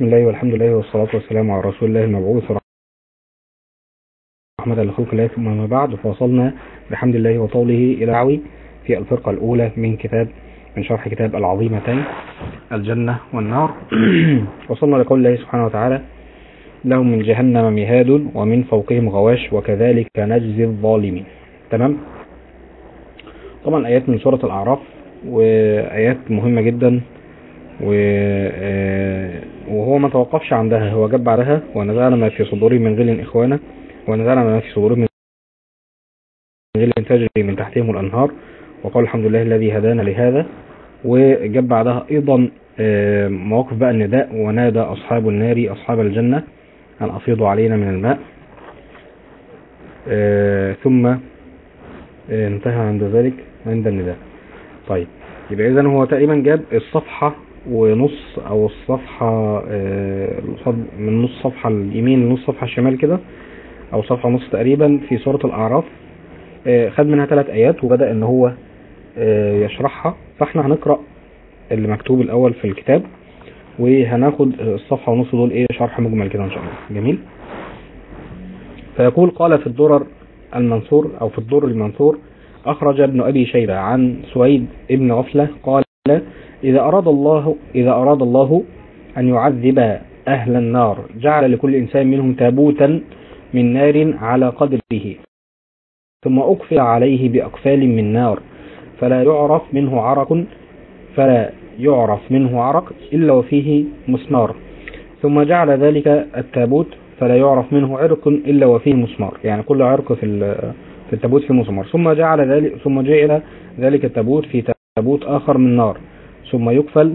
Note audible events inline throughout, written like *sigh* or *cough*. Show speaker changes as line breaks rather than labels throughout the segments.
بسم الله والحمد لله والصلاة والسلام على رسول الله المبعوث رحمة لخلق الله ثم ما بعد. فوصلنا بحمد الله وطوله إلى عوي في الفرقة الأولى من كتاب من شرح كتاب العظيمتين الجنة والنار. *clears throat* وصلنا لقول الله سبحانه وتعالى لهم من جهنم مهاد ومن فوقهم غواش وكذلك نجزي الظالمين. تمام؟ طبعا آيات من سورة الأعراف وآيات مهمة جدا وهو ما توقفش عندها هو جاب بعدها ونزعنا ما في صدورهم من غل إخوانا ونزعنا ما في صدورهم من غل تجري من تحتهم الأنهار. وقال الحمد لله الذي هدانا لهذا. وجاب بعدها أيضا مواقف بقى النداء ونادى أصحاب النار أصحاب الجنة أن أفيضوا علينا من الماء. ثم انتهى عند ذلك عند النداء. طيب يبقى إذن هو تقريبا جاب الصفحة ونص أو الصفحة من نص صفحة اليمين لنص صفحة الشمال كده أو صفحة ونص تقريبا في سورة الأعراف. خد منها ثلاث آيات وبدأ إن هو يشرحها. فإحنا هنقرأ اللي مكتوب الأول في الكتاب وهناخد الصفحة ونص دول إيه شرح مجمل كده إن شاء الله. جميل؟ فيقول قال في الدرر المنصور أو في الدر المنصور أخرج ابن أبي شيبة عن سويد ابن غفلة قال إذا أراد الله إذا أراد الله أن يعذب أهل النار جعل لكل إنسان منهم تابوتا من نار على قدره ثم أقفل عليه بأقفال من نار فلا يعرف منه عرق فلا يعرف منه عرق إلا وفيه مسمار. ثم جعل ذلك التابوت فلا يعرف منه عرق إلا وفيه مسمار. يعني كل عرق في في التابوت فيه مسمار. ثم جعل ذلك ثم جعل ذلك التابوت في تابوت آخر من نار ثم يقفل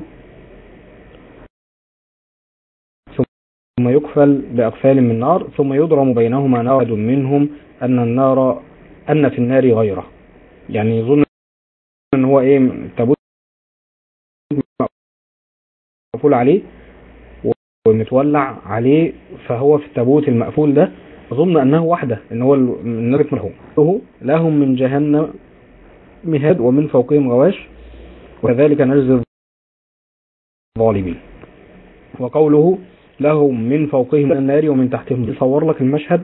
ثم يقفل بأقفال من نار ثم يضرم بينهما نار منهم أن النار أن في النار غيره. يعني يظن إن هو إيه التابوت مقفول عليه ومتولع عليه فهو في التابوت المقفول ده أظن أنه واحدة إن هو النار ملهوم لهم من جهنم مهاد ومن فوقهم غواش وكذلك نجزي الظالمين. وقوله لهم من فوقهم النار ومن تحتهم يصور لك المشهد.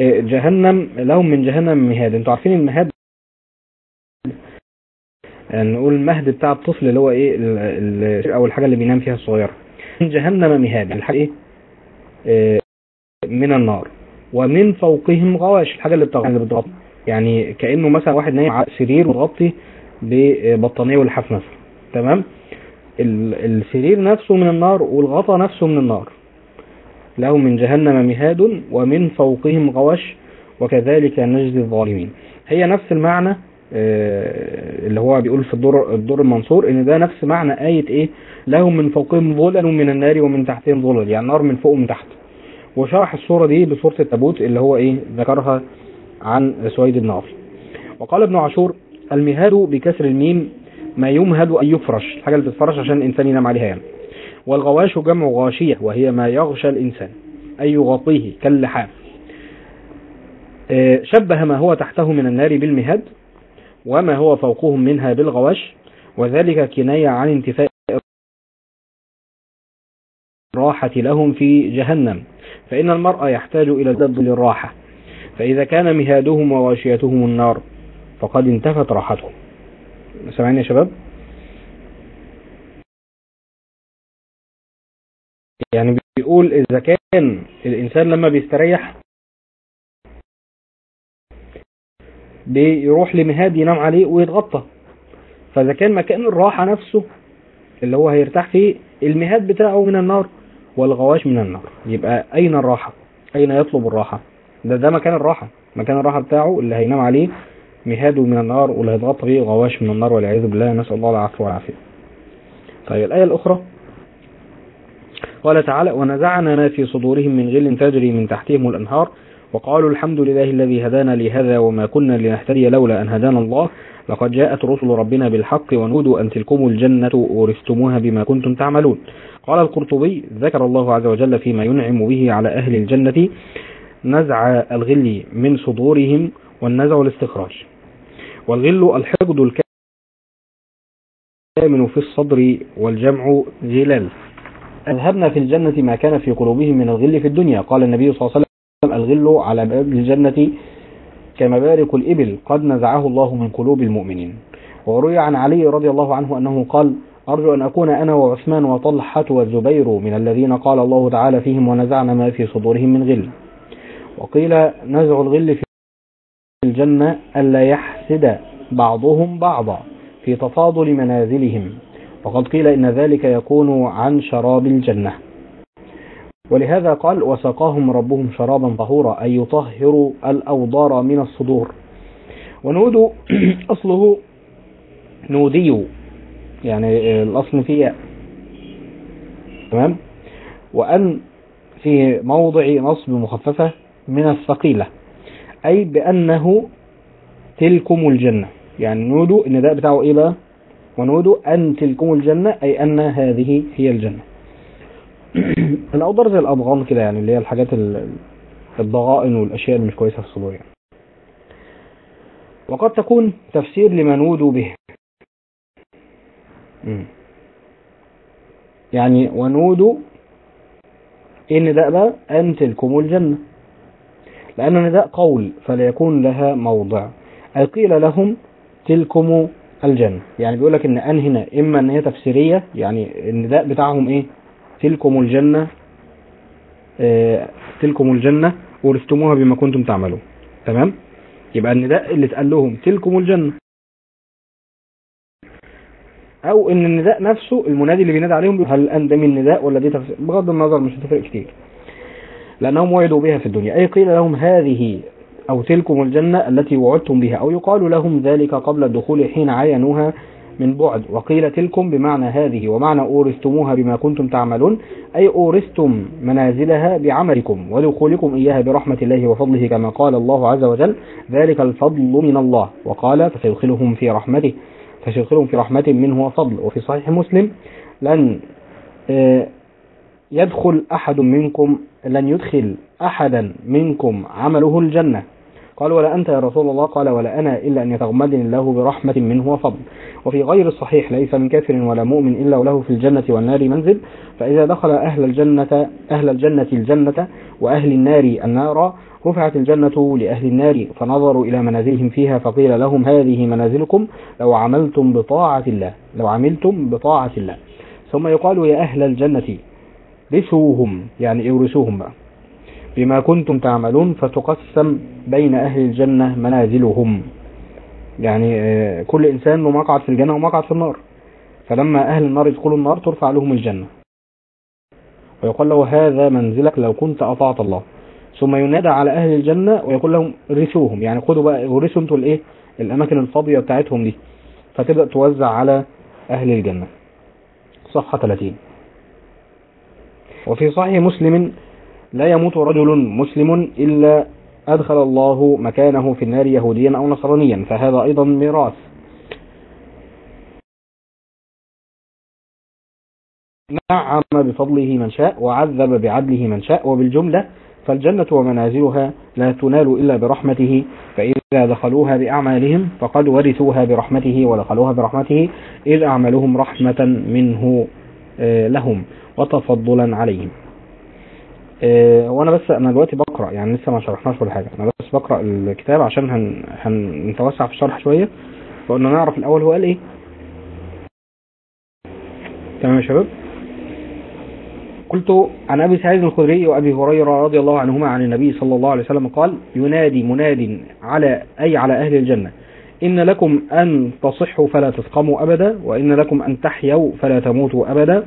جهنم لهم من جهنم مهاد. أنتوا عارفين المهاد يعني نقول المهد بتاع الطفل اللي هو إيه أو الحاجة اللي بينام فيها الصغيره جهنم مهاد. الحاجة إيه؟ آه من النار. ومن فوقهم غواش. الحاجة اللي بتغطي. يعني كأنه مثلا واحد نايم على سرير متغطي ببطانية ولحاف مثلا تمام؟ السرير نفسه من النار والغطا نفسه من النار. لهم من جهنم مهاد ومن فوقهم غواش وكذلك نجزي الظالمين. هي نفس المعنى اللي هو بيقول في الدور الدور المنصور إن ده نفس معنى آية إيه؟ لهم من فوقهم ظلل من النار ومن تحتهم ظلل يعني نار من فوق ومن تحت. وشرح الصورة دي بصورة التابوت اللي هو إيه؟ ذكرها عن سويد بن عاصم وقال ابن عاشور المهاد بكسر الميم ما يمهد أن يفرش الحاجة اللي بتتفرش عشان الإنسان ينام عليها يعني. والغواش جمع غاشية وهي ما يغشى الإنسان أي يغطيه كاللحاف شبه ما هو تحته من النار بالمهاد وما هو فوقهم منها بالغواش وذلك كناية عن انتفاء الراحة لهم في جهنم. فإن المرأة يحتاج إلى الزد للراحة. فإذا كان مهادهم وغاشيتهم النار فقد انتفت راحتهم. سمعين يا شباب؟ يعني بيقول إذا كان الإنسان لما بيستريح بيروح لمهاد ينام عليه ويتغطى. فإذا كان مكان الراحة نفسه اللي هو هيرتاح فيه المهاد بتاعه من النار والغواش من النار. يبقى أين الراحة؟ أين يطلب الراحة؟ ده ده مكان الراحة. مكان الراحة بتاعه اللي هينام عليه مهاده من النار واللي هيتغطى فيه غواش من النار والعياذ بالله. نسأل الله العفو والعافية. طيب الآية الأخرى. قال تعالى ونزعنا ما في صدورهم من غل تجري من تحتهم الأنهار وقالوا الحمد لله الذي هدانا لهذا وما كنا لنهتدي لولا أن هدانا الله. لقد جاءت رسل ربنا بالحق ونودوا أن تلكم الجنة أورثتموها بما كنتم تعملون. قال القرطبي ذكر الله عز وجل فيما ينعم به على أهل الجنة نزع الغل من صدورهم والنزع الاستخراج والغل الحقد الكامن في الصدر والجمع غلال. أذهبنا في الجنة ما كان في قلوبهم من الغل في الدنيا. قال النبي صلى الله عليه وسلم الغل على باب الجنة كمبارك الإبل قد نزعه الله من قلوب المؤمنين. وروي عن علي رضي الله عنه أنه قال أرجو أن أكون أنا وعثمان وطلحة والزبير من الذين قال الله تعالى فيهم ونزعنا ما في صدورهم من غل. وقيل نزع الغل في الجنة ألا يحسد بعضهم بعضا في تفاضل منازلهم. وقد قيل إن ذلك يكون عن شراب الجنة. ولهذا قال وسقاهم ربهم شرابا طهورا أي يطهر الأوضار من الصدور. ونود *clears throat* أصله نودي يعني الأصل فيه تمام؟ وأن في موضع نصب مخففة من الثقيلة أي بأنه تلكم الجنة. يعني نودوا النداء بتاعه إيه بقى؟ ونودوا أن تلكم الجنة أي أن هذه هي الجنة. *clears throat* الأوضر زي الأضغام كده يعني اللي هي الحاجات الضغائن والأشياء اللي مش كويسة في الصدور يعني. وقد تكون تفسير لما نودوا به. يعني ونودوا إيه النداء بقى أن تلكم الجنة. لأن النداء قول فلا يكون لها موضع. أي قيل لهم تلكم الجنة يعني بيقول لك إن أن هنا إما إن هي تفسيرية يعني النداء بتاعهم إيه؟ تلكم الجنة آه تلكم الجنة ورثتموها بما كنتم تعملون. تمام؟ يبقى النداء اللي اتقال لهم تلكم الجنة. أو إن النداء نفسه المنادي اللي بينادي عليهم هل أن ده من نداء ولا دي تفسير؟ بغض النظر مش هتفرق كتير. لأنهم وعدوا بها في الدنيا. أي قيل لهم هذه أو تلكم الجنة التي وعدتم بها أو يقال لهم ذلك قبل الدخول حين عينوها من بعد. وقيل تلكم بمعنى هذه ومعنى أورثتموها بما كنتم تعملون. أي أورثتم منازلها بعملكم ودخولكم إياها برحمة الله وفضله كما قال الله عز وجل ذلك الفضل من الله. وقال فسيدخلهم في رحمته فسيدخلهم في رحمة منه وفضل. وفي صحيح مسلم لن يدخل أحد منكم لن يدخل أحدا منكم عمله الجنة. قال ولا أنت يا رسول الله. قال ولا أنا إلا أن يتغمدني الله برحمة منه وفضل. وفي غير الصحيح ليس من كافر ولا مؤمن إلا وله في الجنة والنار منزل. فإذا دخل أهل الجنة أهل الجنة الجنة وأهل النار النار رفعت الجنة لأهل النار فنظروا إلى منازلهم فيها فقيل لهم هذه منازلكم لو عملتم بطاعة الله لو عملتم بطاعة الله. ثم يقال يا أهل الجنة رثوهم يعني يورثوهم بقى؟ بما كنتم تعملون فتقسم بين أهل الجنة منازلهم. يعني كل إنسان له مقعد في الجنة ومقعد في النار. فلما أهل النار يدخلوا النار ترفع لهم الجنة. ويقول له هذا منزلك لو كنت أطعت الله. ثم ينادى على أهل الجنة ويقول لهم رثوهم يعني خدوا بقى ورثوا أنتوا الإيه؟ الأماكن الفاضية بتاعتهم دي. فتبدأ توزع على أهل الجنة. صفحة 30 وفي صحيح مسلم لا يموت رجل مسلم إلا أدخل الله مكانه في النار يهوديا أو نصرانيا فهذا أيضا ميراث. نعم بفضله من شاء وعذب بعدله من شاء وبالجملة فالجنة ومنازلها لا تنال إلا برحمته فإذا دخلوها بأعمالهم فقد ورثوها برحمته ودخلوها برحمته إذ أعملهم رحمة منه لهم. وتفضلا عليهم. وأنا بس أنا دلوقتي بقرأ يعني لسه ما شرحناش ولا حاجة. أنا بس بقرأ الكتاب عشان هن... هنتوسع في الشرح شوية. فقلنا نعرف الأول هو قال إيه. تمام يا شباب؟ قلت عن أبي سعيد الخدري وأبي هريرة رضي الله عنهما عن النبي صلى الله عليه وسلم قال ينادي مناد على أي على أهل الجنة. إن لكم أن تصحوا فلا تسقموا أبدا وإن لكم أن تحيوا فلا تموتوا أبدا.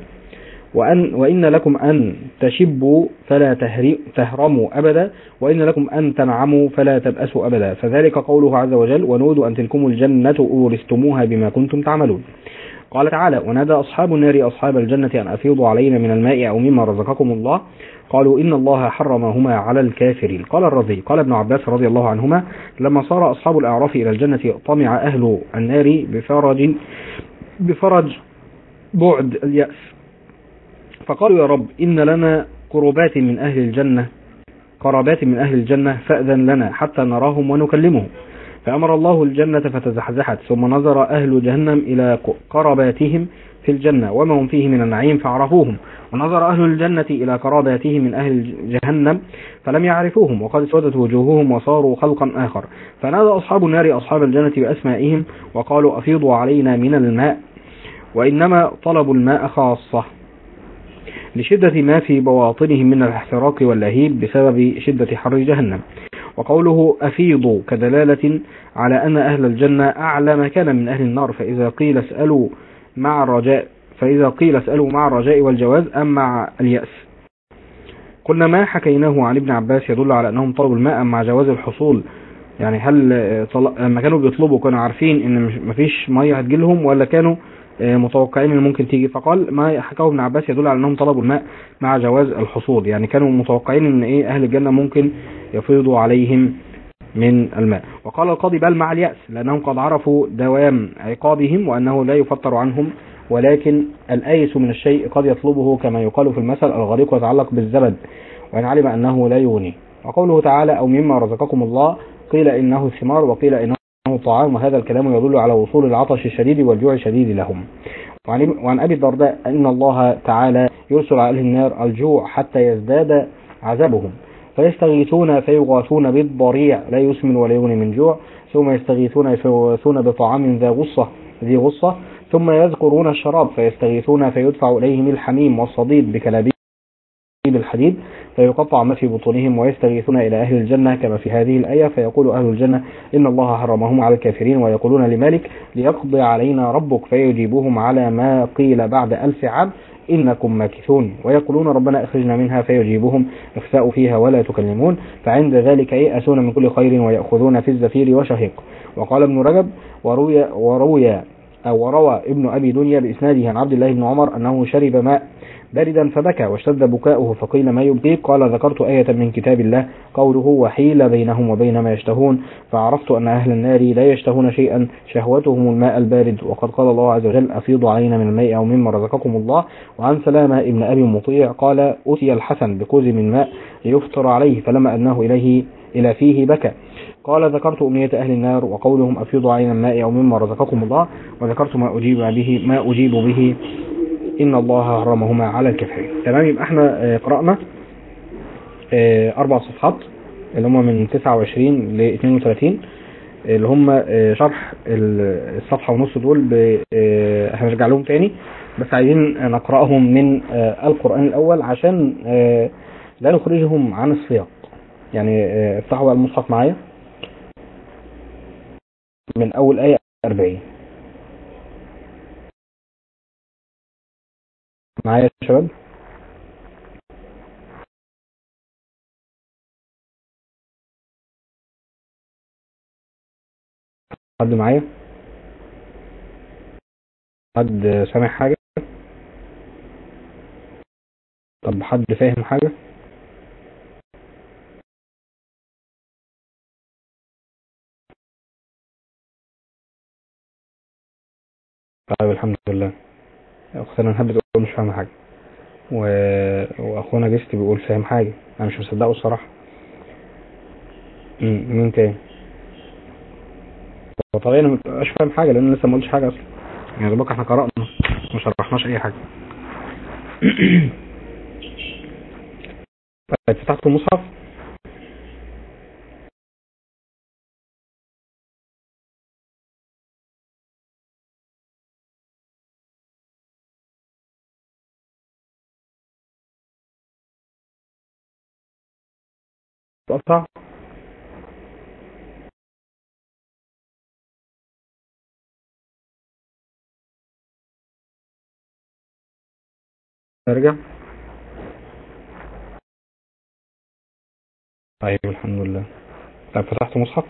وأن وإن لكم أن تشبوا فلا تهرموا أبدا وإن لكم أن تنعموا فلا تبأسوا أبدا. فذلك قوله عز وجل ونودوا أن تلكم الجنة أورثتموها بما كنتم تعملون. قال تعالى ونادى أصحاب النار أصحاب الجنة أن أفيضوا علينا من الماء أو مما رزقكم الله. قالوا إن الله حرمهما على الكافرين. قال الرضي قال ابن عباس رضي الله عنهما لما صار أصحاب الأعراف إلى الجنة طمع أهل النار بفرج بفرج بعد اليأس. فقالوا يا رب إن لنا قربات من أهل الجنة قرابات من أهل الجنة فأذن لنا حتى نراهم ونكلمهم. فأمر الله الجنة فتزحزحت ثم نظر أهل جهنم إلى قرباتهم في الجنة وما هم فيه من النعيم فعرفوهم. ونظر أهل الجنة إلى قراباتهم من أهل جهنم فلم يعرفوهم وقد اسودت وجوههم وصاروا خلقا آخر. فنادى أصحاب النار أصحاب الجنة بأسمائهم وقالوا أفيضوا علينا من الماء وإنما طلبوا الماء خاصة. لشدة ما في بواطنهم من الاحتراق واللهيب بسبب شدة حر جهنم. وقوله أفيضوا كدلالة على أن أهل الجنة أعلى مكان من أهل النار فإذا قيل اسألوا مع الرجاء فإذا قيل اسألوا مع الرجاء والجواز أم مع اليأس. قلنا ما حكيناه عن ابن عباس يدل على أنهم طلبوا الماء مع جواز الحصول؟ يعني هل لما كانوا بيطلبوا كانوا عارفين إن مفيش مية هتجيلهم ولا كانوا متوقعين ان ممكن تيجي. فقال ما حكاه ابن عباس يدل على أنهم طلبوا الماء مع جواز الحصول يعني كانوا متوقعين إن إيه أهل الجنة ممكن يفيضوا عليهم من الماء. وقال القاضي بل مع اليأس لأنهم قد عرفوا دوام عقابهم وأنه لا يفتر عنهم ولكن الآيس من الشيء قد يطلبه كما يقال في المثل الغريق يتعلق بالزبد وإن علم أنه لا يغني. وقوله تعالى أو مما رزقكم الله قيل إنه الثمار وقيل إنه طعام وهذا الكلام يدل على وصول العطش الشديد والجوع الشديد لهم. وعن أبي الدرداء أن الله تعالى يرسل على النار الجوع حتى يزداد عذابهم. فيستغيثون فيغاثون بالضريع لا يسمن ولا يغني من جوع. ثم يستغيثون فيغاثون بطعام ذا غصة ذي غصة. ثم يذكرون الشراب فيستغيثون فيدفع إليهم الحميم والصديد بكلابيب الحديد. فيقطع ما في بطونهم ويستغيثون إلى أهل الجنة كما في هذه الآية. فيقول أهل الجنة إن الله حرمهم على الكافرين ويقولون لمالك ليقضي علينا ربك فيجيبهم على ما قيل بعد ألف عام إنكم ماكثون. ويقولون ربنا أخرجنا منها فيجيبهم اخساء فيها ولا تكلمون. فعند ذلك يأسون من كل خير ويأخذون في الزفير وشهيق وقال ابن رجب وروي, وروي أو وروى ابن أبي دنيا بإسناده عن عبد الله بن عمر أنه شرب ماء باردا فبكى واشتد بكاؤه فقيل ما يبكيك قال ذكرت آية من كتاب الله قوله وحيل بينهم وبين ما يشتهون فعرفت أن أهل النار لا يشتهون شيئا شهوتهم الماء البارد. وقد قال الله عز وجل أفيضوا علينا من الماء أو مما رزقكم الله. وعن سلامة ابن أبي مطيع قال أتي الحسن بكوز من ماء ليفطر عليه فلما أنه إليه إلى فيه بكى. قال ذكرت أمنية أهل النار وقولهم أفيضوا علينا الماء أو مما رزقكم الله. وذكرت ما أجيب به ما أجيب به. إن الله حرمهما على الكافرين. تمام يبقى إحنا قرأنا أربع صفحات اللي هم من 29 ل 32 اللي هم شرح الصفحة ونص دول هنرجع لهم تاني بس عايزين نقرأهم من القرآن الأول عشان لا نخرجهم عن السياق. يعني افتحوا المصحف معايا. من أول آية 40 معايا يا شباب؟ حد معايا؟ حد سامع حاجة؟ طب حد فاهم حاجة؟ طيب الحمد لله. أختنا نهب بتقول مش فاهم حاجة. و... وأخونا جيست بيقول فاهم حاجة. أنا مش مصدقه الصراحة. مين تاني؟ طبيعي أنا مش فاهم حاجة لأن لسه ما قلتش حاجة أصلا. يعني دوبك إحنا قرأنا ما شرحناش أي حاجة. *clears throat* فتحت المصحف؟ تقطع. ارجع طيب الحمد لله. طيب فتحت مصحف؟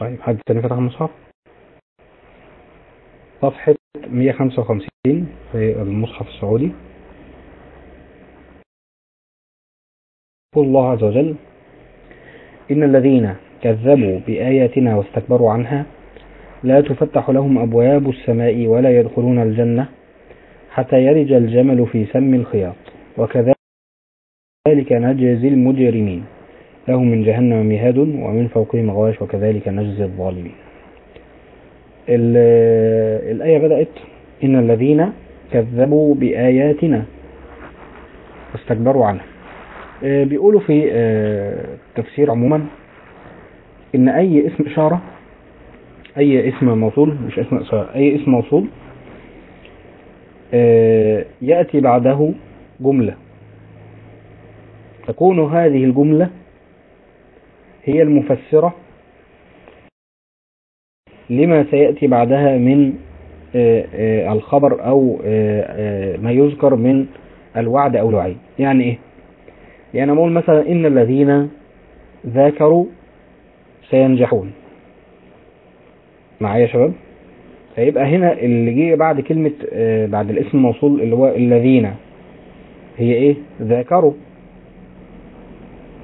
طيب حد تاني فتح المصحف صفحة 155 في المصحف السعودي. يقول الله عز وجل إن الذين كذبوا بآياتنا واستكبروا عنها لا تفتح لهم أبواب السماء ولا يدخلون الجنة حتى يرج الجمل في سم الخياط. وكذلك نجزي المجرمين. لهم من جهنم مهاد ومن فوقهم غواش وكذلك نجزي الظالمين. ال- الآية بدأت إن الذين كذبوا بآياتنا واستكبروا عنها. آه، بيقولوا في آه، التفسير عموما إن أي اسم إشارة أي اسم موصول مش اسم أي اسم موصول آه، يأتي بعده جملة. تكون هذه الجملة هي المفسرة لما سيأتي بعدها من آه، آه، الخبر أو آه، آه، ما يذكر من الوعد أو الوعيد يعني إيه؟ يعني أقول مثلا إن الذين ذاكروا سينجحون. معايا يا شباب؟ فيبقى هنا اللي جه بعد كلمة آه، بعد الاسم الموصول اللي هو الذين. هي إيه؟ ذاكروا.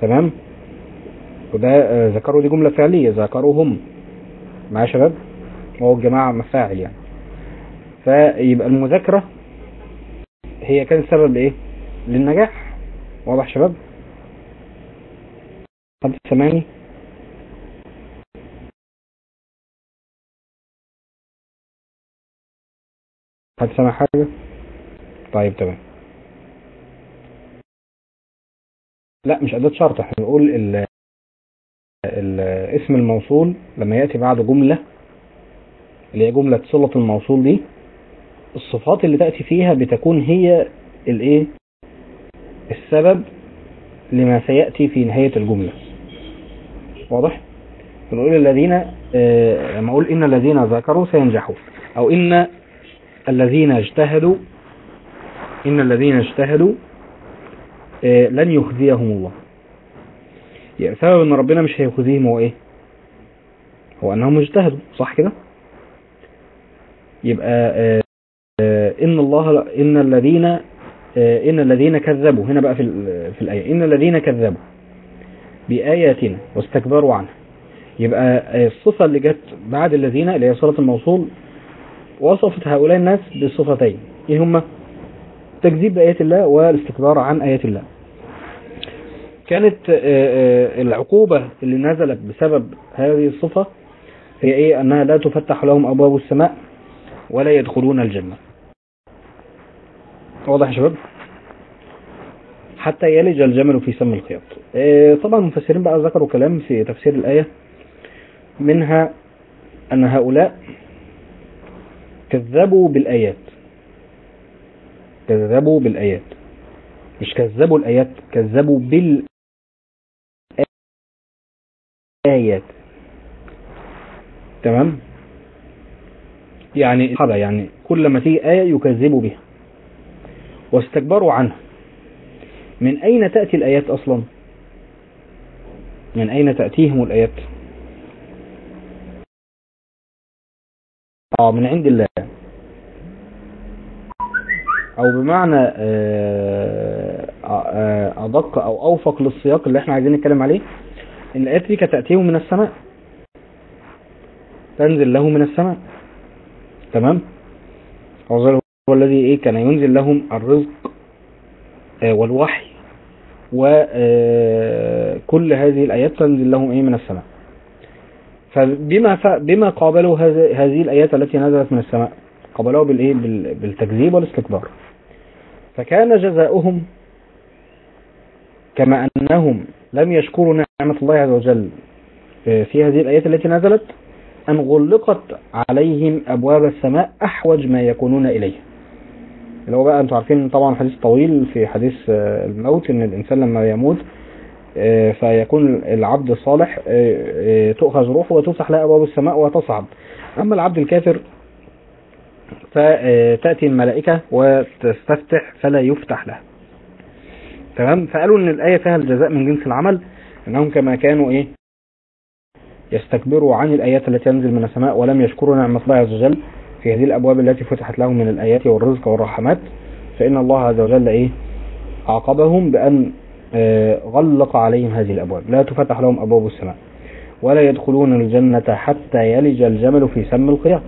تمام؟ وده آه، ذكروا دي جملة فعلية. ذاكروا هم معايا يا شباب؟ وهو الجماعة مفاعل يعني. فيبقى المذاكرة هي كان سبب إيه؟ للنجاح. واضح شباب؟ حد سامعني؟ حد سامع حاجة؟ طيب تمام. لا مش أداة شرط. إحنا بنقول ال الاسم الموصول لما يأتي بعد جملة اللي هي جملة صلة الموصول دي الصفات اللي تأتي فيها بتكون هي الإيه؟ السبب لما سيأتي في نهاية الجملة. واضح؟ بنقول الذين آه، لما أقول إن الذين ذاكروا سينجحوا أو إن الذين اجتهدوا إن الذين اجتهدوا آه، لن يخزيهم الله. يعني سبب إن ربنا مش هيخزيهم هو إيه؟ هو أنهم اجتهدوا صح كده؟ يبقى آه، آه، إن الله إن الذين آه، إن الذين كذبوا. هنا بقى في في الآية. إن الذين كذبوا بآياتنا واستكبروا عنها. يبقى آه، الصفة اللي جت بعد الذين اللي هي صله الموصول وصفت هؤلاء الناس بصفتين. إيه هما تكذيب بآيات الله والاستكبار عن آيات الله. كانت العقوبة اللي نزلت بسبب هذه الصفة هي إيه؟ أنها لا تفتح لهم أبواب السماء ولا يدخلون الجنة. واضح يا شباب؟ حتى يلج الجمل في سم الخياط. آه، طبعا المفسرين بقى ذكروا كلام في تفسير الآية منها أن هؤلاء كذبوا بالآيات. كذبوا بالآيات. مش كذبوا الآيات كذبوا بالآيات. تمام؟ يعني يعني كل ما تيجي آية يكذبوا بها. واستكبروا عنها من أين تأتي الآيات أصلا؟ من أين تأتيهم الآيات؟ آه من عند الله. أو بمعنى آه، آه، أدق أو أوفق للسياق اللي إحنا عايزين نتكلم عليه. ان الآيات دي كانت تأتيهم من السماء. تنزل له من السماء. تمام؟ هو هو الذي إيه كان ينزل لهم الرزق آه، والوحي وكل هذه الآيات تنزل لهم إيه من السماء. فبما. بما قابلوا هذه الآيات التي نزلت من السماء قابلوها بالايه بال... بالتكذيب والاستكبار. فكان جزاؤهم كما أنهم لم يشكروا نعمة الله عز وجل في هذه الآيات التي نزلت أن غلقت عليهم أبواب السماء أحوج ما يكونون إليه. اللي هو بقى أنتوا عارفين طبعا حديث طويل في حديث آه، الموت إن الإنسان لما يموت آه، فيكون العبد الصالح آه، تؤخذ روحه وتفتح له أبواب السماء وتصعد. أما العبد الكافر فتأتي الملائكة وتستفتح فلا يفتح له. تمام؟ فقالوا إن الآية فيها الجزاء من جنس العمل إنهم كما كانوا إيه؟ يستكبروا عن الآيات التي تنزل من السماء ولم يشكروا نعمة الله عز وجل. في هذه الأبواب التي فتحت لهم من الآيات والرزق والرحمات فإن الله عز وجل إيه؟ عاقبهم بأن آه، غلق عليهم هذه الأبواب. لا تفتح لهم أبواب السماء ولا يدخلون الجنة حتى يلج الجمل في سم الخياط.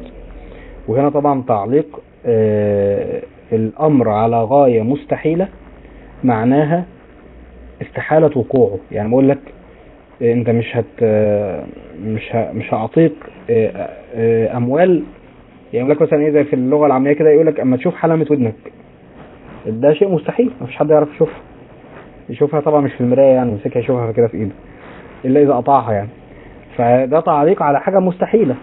وهنا طبعا تعليق آه، الأمر على غاية مستحيلة معناها استحالة وقوعه. يعني بقول لك آه، أنت مش هت مش. مش هعطيك أموال يعني يقول لك مثلا إيه زي في اللغة العامية كده يقول لك أما تشوف حلمة ودنك. ده شيء مستحيل مفيش حد يعرف يشوفها. يشوفها طبعا مش في المراية يعني يمسكها يشوفها كده في إيده. إلا إذا قطعها يعني. فده تعليق على حاجة مستحيلة.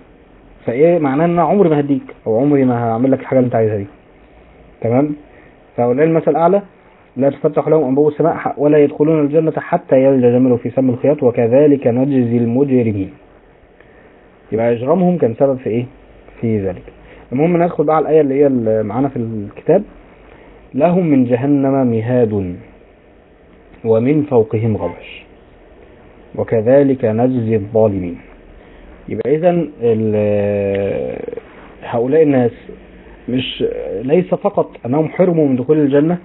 فإيه معناه إن أنا عمري ما هديك أو عمري ما هعمل لك الحاجة اللي أنت عايزها دي. تمام؟ فأولئك المثل الأعلى لا تفتح لهم أنبواب السماء ولا يدخلون الجنة حتى يلج جمل في سم الخياط وكذلك نجزي المجرمين. يبقى إجرامهم كان سبب في إيه؟ في ذلك. المهم ندخل بقى على الآية اللي هي معانا في الكتاب. لهم من جهنم مهاد ومن فوقهم غوش وكذلك نجزي الظالمين. يبقى إذا هؤلاء الناس مش ليس فقط أنهم حرموا من دخول الجنة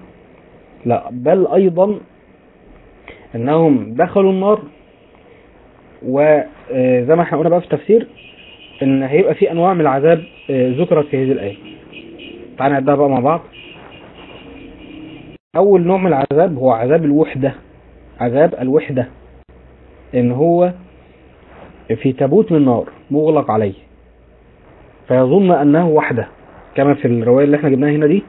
لا بل أيضا أنهم دخلوا النار. وزي ما إحنا قلنا بقى في التفسير إن هيبقى في أنواع من العذاب آه، ذكرت في هذه الآية. تعالى نعدها بقى مع بعض. أول نوع من العذاب هو عذاب الوحدة. عذاب الوحدة. إن هو في تابوت من نار مغلق عليه. فيظن أنه وحدة. كما في الرواية اللي إحنا جبناها هنا دي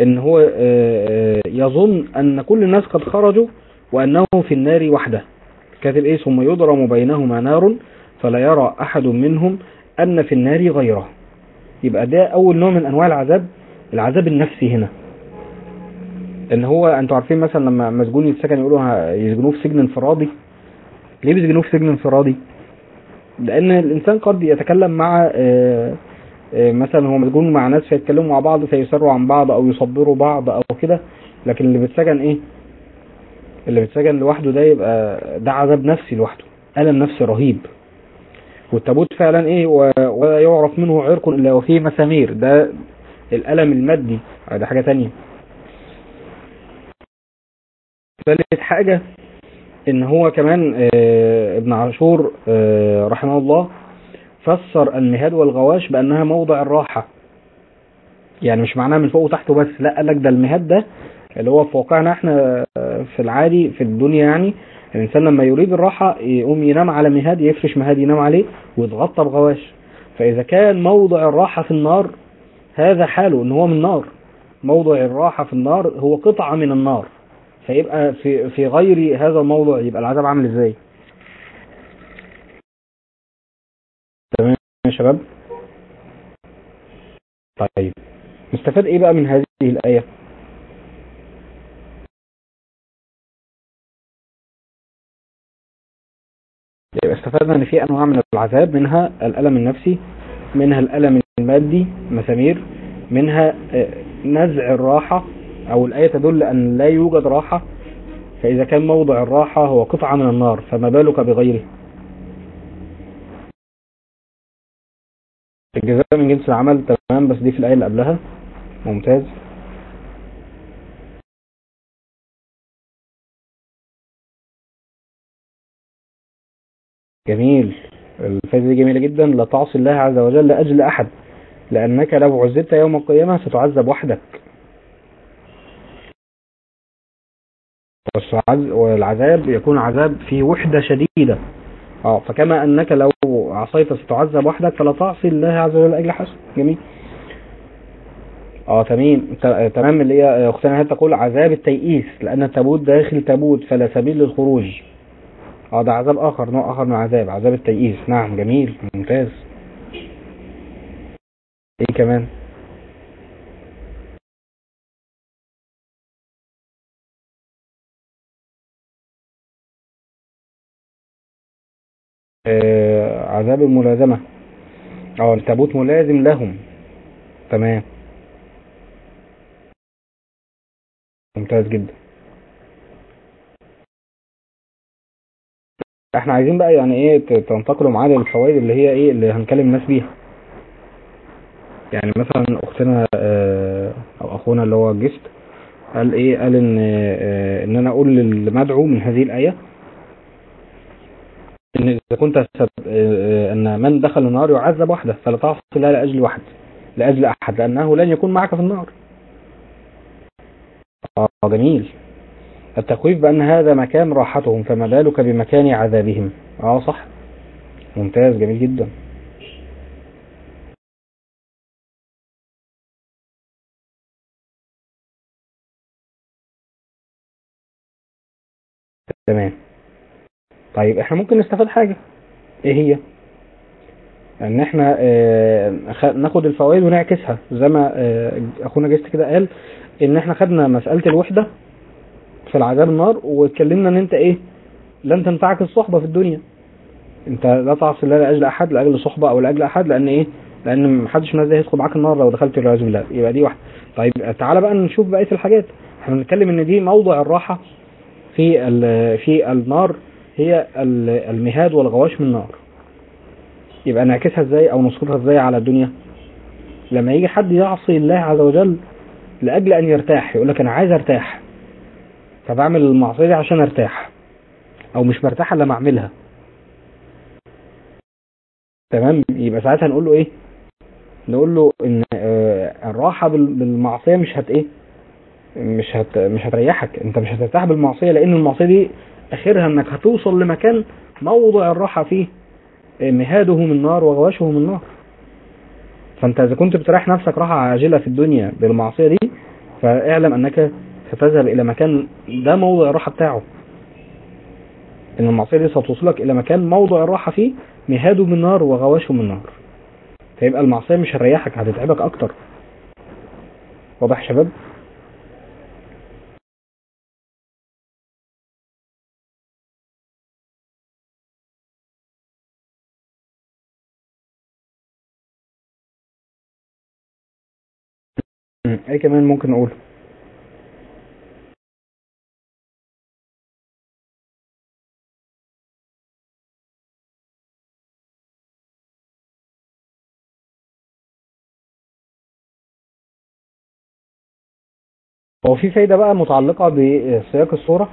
إن هو آه، آه، يظن أن كل الناس قد خرجوا وانه في النار وحدة. كاتب إيه؟ ثم يضرم بينهما نار فلا يرى أحد منهم أن في النار غيره. يبقى ده أول نوع من أنواع العذاب العذاب النفسي هنا. إن هو أنتوا عارفين مثلا لما مسجون يتسجن يقولوا يسجنوه في سجن انفرادي. ليه بيسجنوه في سجن انفرادي؟ لأن الإنسان قد يتكلم مع آه، آه، مثلا هو مسجون مع ناس فيتكلموا مع بعض فيسروا عن بعض أو يصبروا بعض أو كده. لكن اللي بيتسجن إيه؟ اللي بيتسجن لوحده ده يبقى ده عذاب نفسي لوحده ألم نفسي رهيب. والتابوت فعلا إيه ولا يعرف منه عرق إلا وفيه مسامير. ده الألم المادي. ده حاجة تانية. ثالث حاجة إن هو كمان آه، ابن عاشور آه، رحمه الله فسر المهاد والغواش بأنها موضع الراحة. يعني مش معناها من فوق وتحت بس لا قال لك ده المهاد ده اللي هو في واقعنا إحنا آه، في العادي في الدنيا يعني الإنسان لما يريد الراحة يقوم ينام على مهاد يفرش مهاد ينام عليه ويتغطى بغواش. فإذا كان موضع الراحة في النار هذا حاله إن هو من نار موضع الراحة في النار هو قطعة من النار. فيبقى في في غير هذا الموضع يبقى العذاب عامل إزاي؟ تمام يا شباب؟ طيب. نستفاد إيه بقى من هذه الآية؟ يبقى استفدنا إن في أنواع من العذاب منها الألم النفسي منها الألم المادي مسامير منها آه، نزع الراحة أو الآية تدل أن لا يوجد راحة فإذا كان موضع الراحة هو قطعة من النار فما بالك بغيره؟ الجزاء من جنس العمل تمام بس دي في الآية اللي قبلها. ممتاز. جميل. الفايدة دي جميلة جدا. لا تعصي الله عز وجل لأجل أحد لأنك لو عزلت يوم القيامة ستعذب وحدك. والعذاب يكون عذاب في وحدة شديدة. آه فكما أنك لو عصيت ستعذب وحدك فلا تعصي الله عز وجل لأجل حسن. جميل. آه تمام. تمام. اللي هي أختنا هي تقول عذاب التيئيس لأن التابوت داخل تابوت فلا سبيل للخروج. آه ده عذاب آخر نوع آخر من العذاب عذاب التيئيس. نعم جميل ممتاز. إيه كمان؟ آه عذاب الملازمة. آه التابوت ملازم لهم. تمام. ممتاز جدا. إحنا عايزين بقى يعني إيه تنتقلوا معانا للفوائد اللي هي إيه اللي هنكلم الناس بيها. يعني مثلا أختنا آه، أو أخونا اللي هو جست قال إيه؟ قال إن آه، إن أنا أقول للمدعو من هذه الآية إن إذا كنت. آه، إن من دخل النار يعذب وحده فلا تعصي الله لأجل واحد لأجل أحد لأنه لن يكون معك في النار. آه جميل. التخويف بأن هذا مكان راحتهم فما بالك بمكان عذابهم؟ آه صح. ممتاز جميل جدا. تمام. طيب إحنا ممكن نستفاد حاجة. إيه هي؟ إن إحنا آه ناخد الفوائد ونعكسها. زي ما آه أخونا جيست كده قال إن إحنا خدنا مسألة الوحدة في العذاب النار واتكلمنا إن أنت إيه لن تنفعك الصحبة في الدنيا. أنت لا تعصي الله لأجل أحد لأجل صحبة أو لأجل أحد لأن إيه؟ لأن محدش منزه يدخل معاك النار لو دخلت والعياذ بالله يبقى دي واحدة. طيب تعالى بقى نشوف بقية الحاجات. إحنا بنتكلم إن دي موضع الراحة في في النار هي ال- المهاد والغواش من النار. يبقى نعكسها إزاي أو نصرفها إزاي على الدنيا؟ لما يجي حد يعصي الله عز وجل لأجل أن يرتاح يقول لك أنا عايز أرتاح. فبعمل المعصية دي عشان أرتاح. أو مش مرتاح إلا لما أعملها. تمام؟ يبقى ساعتها نقول له إيه؟ نقول له إن آه، الراحة بال- بالمعصية مش هت إيه؟ مش هت مش هتريحك. أنت مش هترتاح بالمعصية لأن المعصية دي آخرها إنك هتوصل لمكان موضع الراحة فيه. مهاده من نار وغواشه من نار فأنت إذا كنت بتريح نفسك راحة عاجلة في الدنيا بالمعصية دي فاعلم أنك ستذهب إلى مكان ده موضع الراحة بتاعه. إن المعصية دي ستوصلك إلى مكان موضع الراحة فيه مهاده من نار وغواشه من نار فيبقى المعصية مش هتريحك هتتعبك أكتر. واضح شباب. إيه كمان ممكن نقول هو في فايدة بقى متعلقة بسياق الصورة؟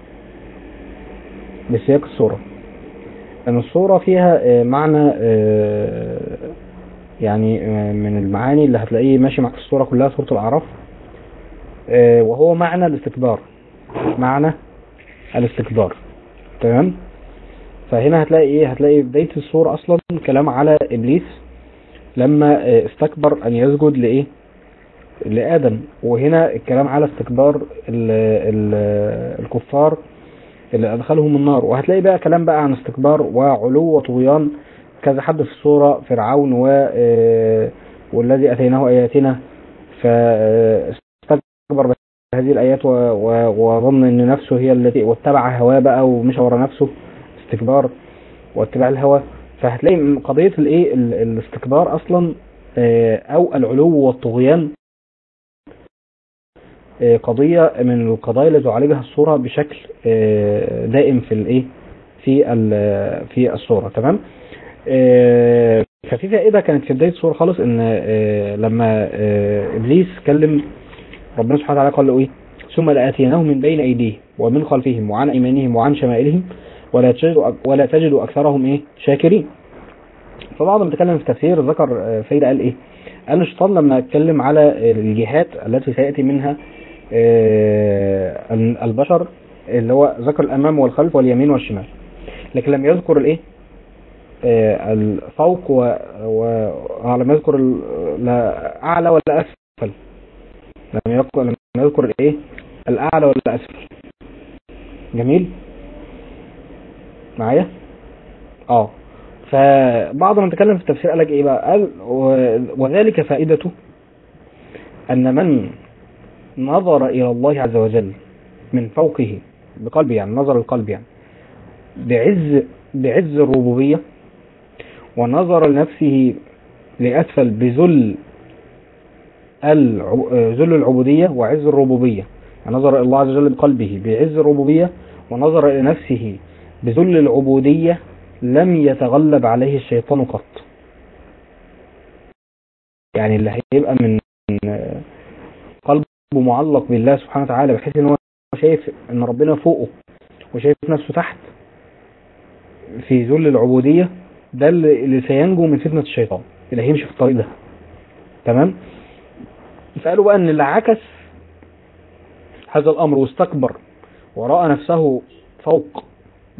بسياق الصورة. إن الصورة فيها آه، معنى آه، يعني آه، من المعاني اللي هتلاقيه ماشي معاك في الصورة كلها سورة الأعراف. آه، وهو معنى الاستكبار. معنى الاستكبار. تمام؟ فهنا هتلاقي إيه؟ هتلاقي بداية الصورة أصلا كلام على إبليس لما استكبر أن يسجد لإيه؟ لآدم. وهنا الكلام على استكبار ال ال الكفار اللي أدخلهم النار. وهتلاقي بقى كلام بقى عن استكبار وعلو وطغيان. كذا حد في الصورة فرعون و آه، والذي أتيناه آياتنا. فاستكبر بهذه الآيات و- و- وظن أن نفسه هي التي واتبع هواه بقى ومشى ورا نفسه. استكبار واتباع الهوى. فهتلاقي قضية الايه ال- الاستكبار أصلا آه، أو العلو والطغيان آه، قضية من القضايا اللي تعالجها الصورة بشكل آه، دائم في الايه في ال- في الصورة. تمام؟ آه، ففي فائدة كانت في بداية الصورة خالص إن آه، لما آه، إبليس كلم ربنا سبحانه وتعالى قال له إيه؟ ثم لآتيناهم من بين أيديهم ومن خلفهم وعن أيمانهم وعن شمائلهم ولا تجد ولا تجد أكثرهم إيه؟ شاكرين. فبعض المتكلم في التفسير ذكر آه، فايدة قال إيه؟ قال الشيطان لما أتكلم على الجهات التي سيأتي منها آه، البشر اللي هو ذكر الأمام والخلف واليمين والشمال. لكن لم يذكر الإيه؟ آه، الفوق و... و... آه، لم يذكر. لا أعلى ولا أسفل. لم يذكر لم يذكر الإيه؟ الأعلى ولا الاسفل جميل؟ معايا؟ آه. فبعض من تكلم في التفسير قال لك إيه بقى؟ قال. وذلك فائدته أن من نظر إلى الله عز وجل من فوقه بقلبه يعني نظر القلب يعني بعز بعز الربوبية ونظر لنفسه لأسفل بذل ذل العبودية وعز الربوبية. يعني نظر إلى الله عز وجل بقلبه بعز الربوبية ونظر إلى نفسه بذل العبودية لم يتغلب عليه الشيطان قط. يعني اللي هيبقى من معلق بالله سبحانه وتعالى بحيث إن هو شايف إن ربنا فوقه وشايف نفسه تحت في ذل العبودية ده اللي سينجو من فتنة الشيطان اللي هيمشي في الطريق ده تمام فقالوا بقى إن اللي عكس هذا الأمر واستكبر ورأى نفسه فوق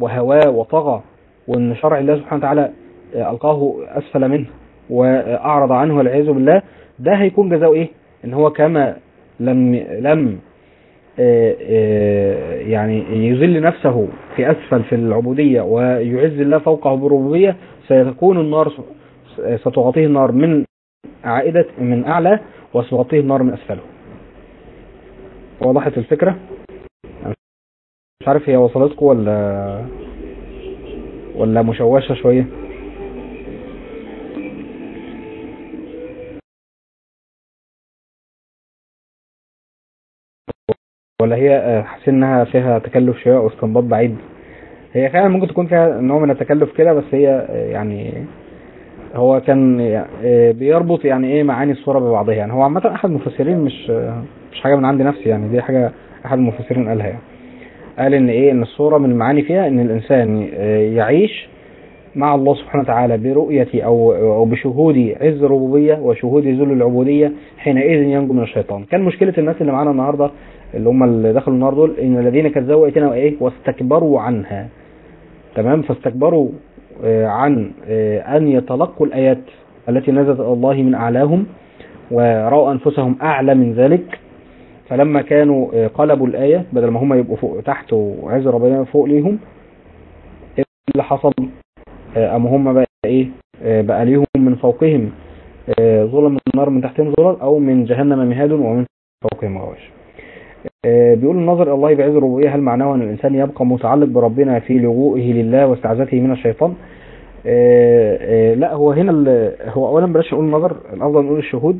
وهواه وطغى وإن شرع الله سبحانه وتعالى ألقاه أسفل منه وأعرض عنه والعياذ بالله ده هيكون جزاؤه إيه؟ إن هو كما لم لم آه، آه، يعني يذل نفسه في أسفل في العبودية ويعز الله فوقه بالربوبية سيكون النار ستغطيه النار من عائدة من أعلى وستغطيه النار من أسفله. وضحت الفكرة؟ مش عارف هي وصلتكم ولا ولا مشوشة شوية؟ ولا هي آه، حاسس إنها فيها تكلف شوية أو استنباط بعيد. هي فعلا ممكن تكون فيها نوع من التكلف كده بس هي آه، يعني هو كان آه، بيربط يعني إيه معاني الصورة ببعضها. يعني هو عامة أحد المفسرين مش مش حاجة من عند نفسي يعني دي حاجة أحد المفسرين قالها يعني. قال إن إيه إن الصورة من المعاني فيها إن الإنسان يعيش مع الله سبحانه وتعالى برؤية أو أو بشهود عز الربوبية وشهود ذل العبودية حينئذ ينجو من الشيطان. كان مشكلة الناس اللي معانا النهاردة اللي هم اللي دخلوا النار دول إن الذين كذبوا آياتنا وإيه؟ واستكبروا عنها. تمام؟ فاستكبروا آه، عن آه، أن يتلقوا الآيات التي نزلت الله من أعلاهم ورأوا أنفسهم أعلى من ذلك. فلما كانوا آه، قلبوا الآية بدل ما هم يبقوا فوق تحت وعز ربنا فوق ليهم إيه اللي حصل؟ أم هم بقى آه، بقى ليهم من فوقهم ظلم النار من تحتهم ظلل أو من جهنم مهاد ومن فوقهم غواش. بيقول النظر إلى الله بعز الربوبية هل معناه أن الإنسان يبقى متعلق بربنا في لجوئه لله واستعاذته من الشيطان؟ آه، آه، لا هو هنا هو أولا بلاش نقول النظر الأفضل نقول الشهود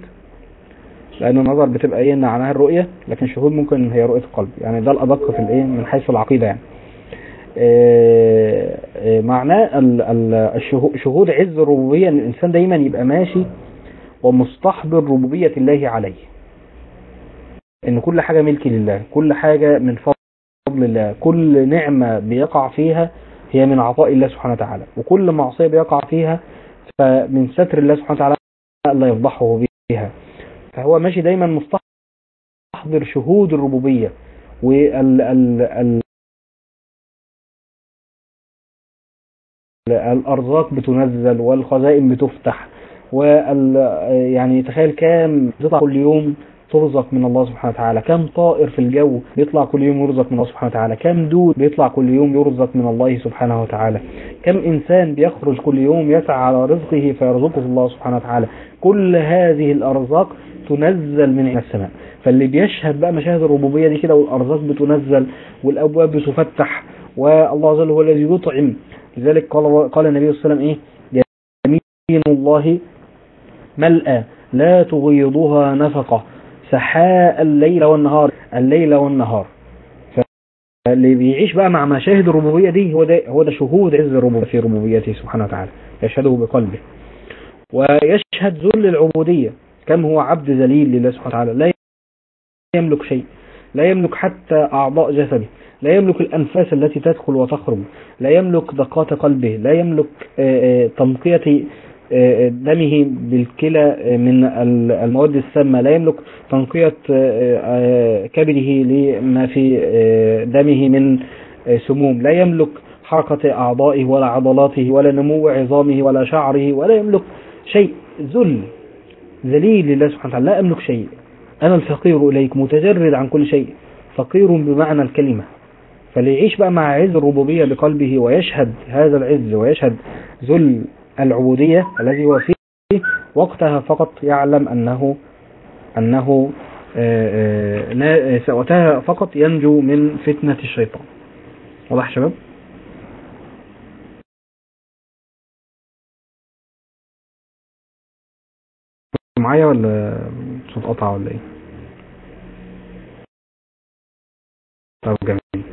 لأن النظر بتبقى إيه معناها الرؤية لكن الشهود ممكن هي رؤية القلب يعني ده الأدق في الإيه من حيث العقيدة يعني. آه، آه، معناه شهود عز الربوبية إن الإنسان دايما يبقى ماشي ومستحضر ربوبية الله عليه. إن كل حاجة ملك لله كل حاجة من فضل الله كل نعمة بيقع فيها هي من عطاء الله سبحانه وتعالى. وكل معصية بيقع فيها فمن ستر الله سبحانه وتعالى لا يفضحه بها فهو ماشي دايما مستحضر شهود الربوبية وال ال ال الأرزاق بتنزل والخزائن بتفتح وال يعني تخيل كام كل يوم ترزق من الله سبحانه وتعالى. كم طائر في الجو بيطلع كل يوم يرزق من الله سبحانه وتعالى. كم دود بيطلع كل يوم يرزق من الله سبحانه وتعالى. كم إنسان بيخرج كل يوم يسعى على رزقه فيرزقه الله سبحانه وتعالى. كل هذه الأرزاق تنزل من السماء. فاللي بيشهد بقى مشاهد الربوبية دي كده والأرزاق بتنزل والأبواب بتفتح والله عز وجل هو الذي يطعم. لذلك قال قال النبي صلى الله عليه وسلم إيه؟ يمين الله ملأى لا تغيضها نفقة. سحاء الليل والنهار الليل والنهار. فاللي بيعيش بقى مع مشاهد الربوبية دي هو ده هو ده شهود عز الربوبية في ربوبيته سبحانه وتعالى يشهده بقلبه. ويشهد ذل العبودية كم هو عبد ذليل لله سبحانه وتعالى. لا يملك شيء لا يملك حتى أعضاء جسده لا يملك الأنفاس التي تدخل وتخرج لا يملك دقات قلبه لا يملك آه، آه، تنقية دمه بالكلى من ال- المواد السامة لا يملك تنقية آه، آه، كبده لما في آه، دمه من سموم. لا يملك حركة أعضائه ولا عضلاته ولا نمو عظامه ولا شعره ولا يملك شيء. ذل ذليل لله سبحانه وتعالى. لا أملك شيء. أنا الفقير إليك متجرد عن كل شيء. فقير بمعنى الكلمة. فاللي يعيش بقى مع عز الربوبية بقلبه ويشهد هذا العز ويشهد ذل. العبودية الذي هو فيه وقتها فقط يعلم أنه أنه آه، آه، آه، وقتها فقط ينجو من فتنة الشيطان. واضح شباب؟ معايا ولا صوت قطع ولا إيه؟ طب جميل.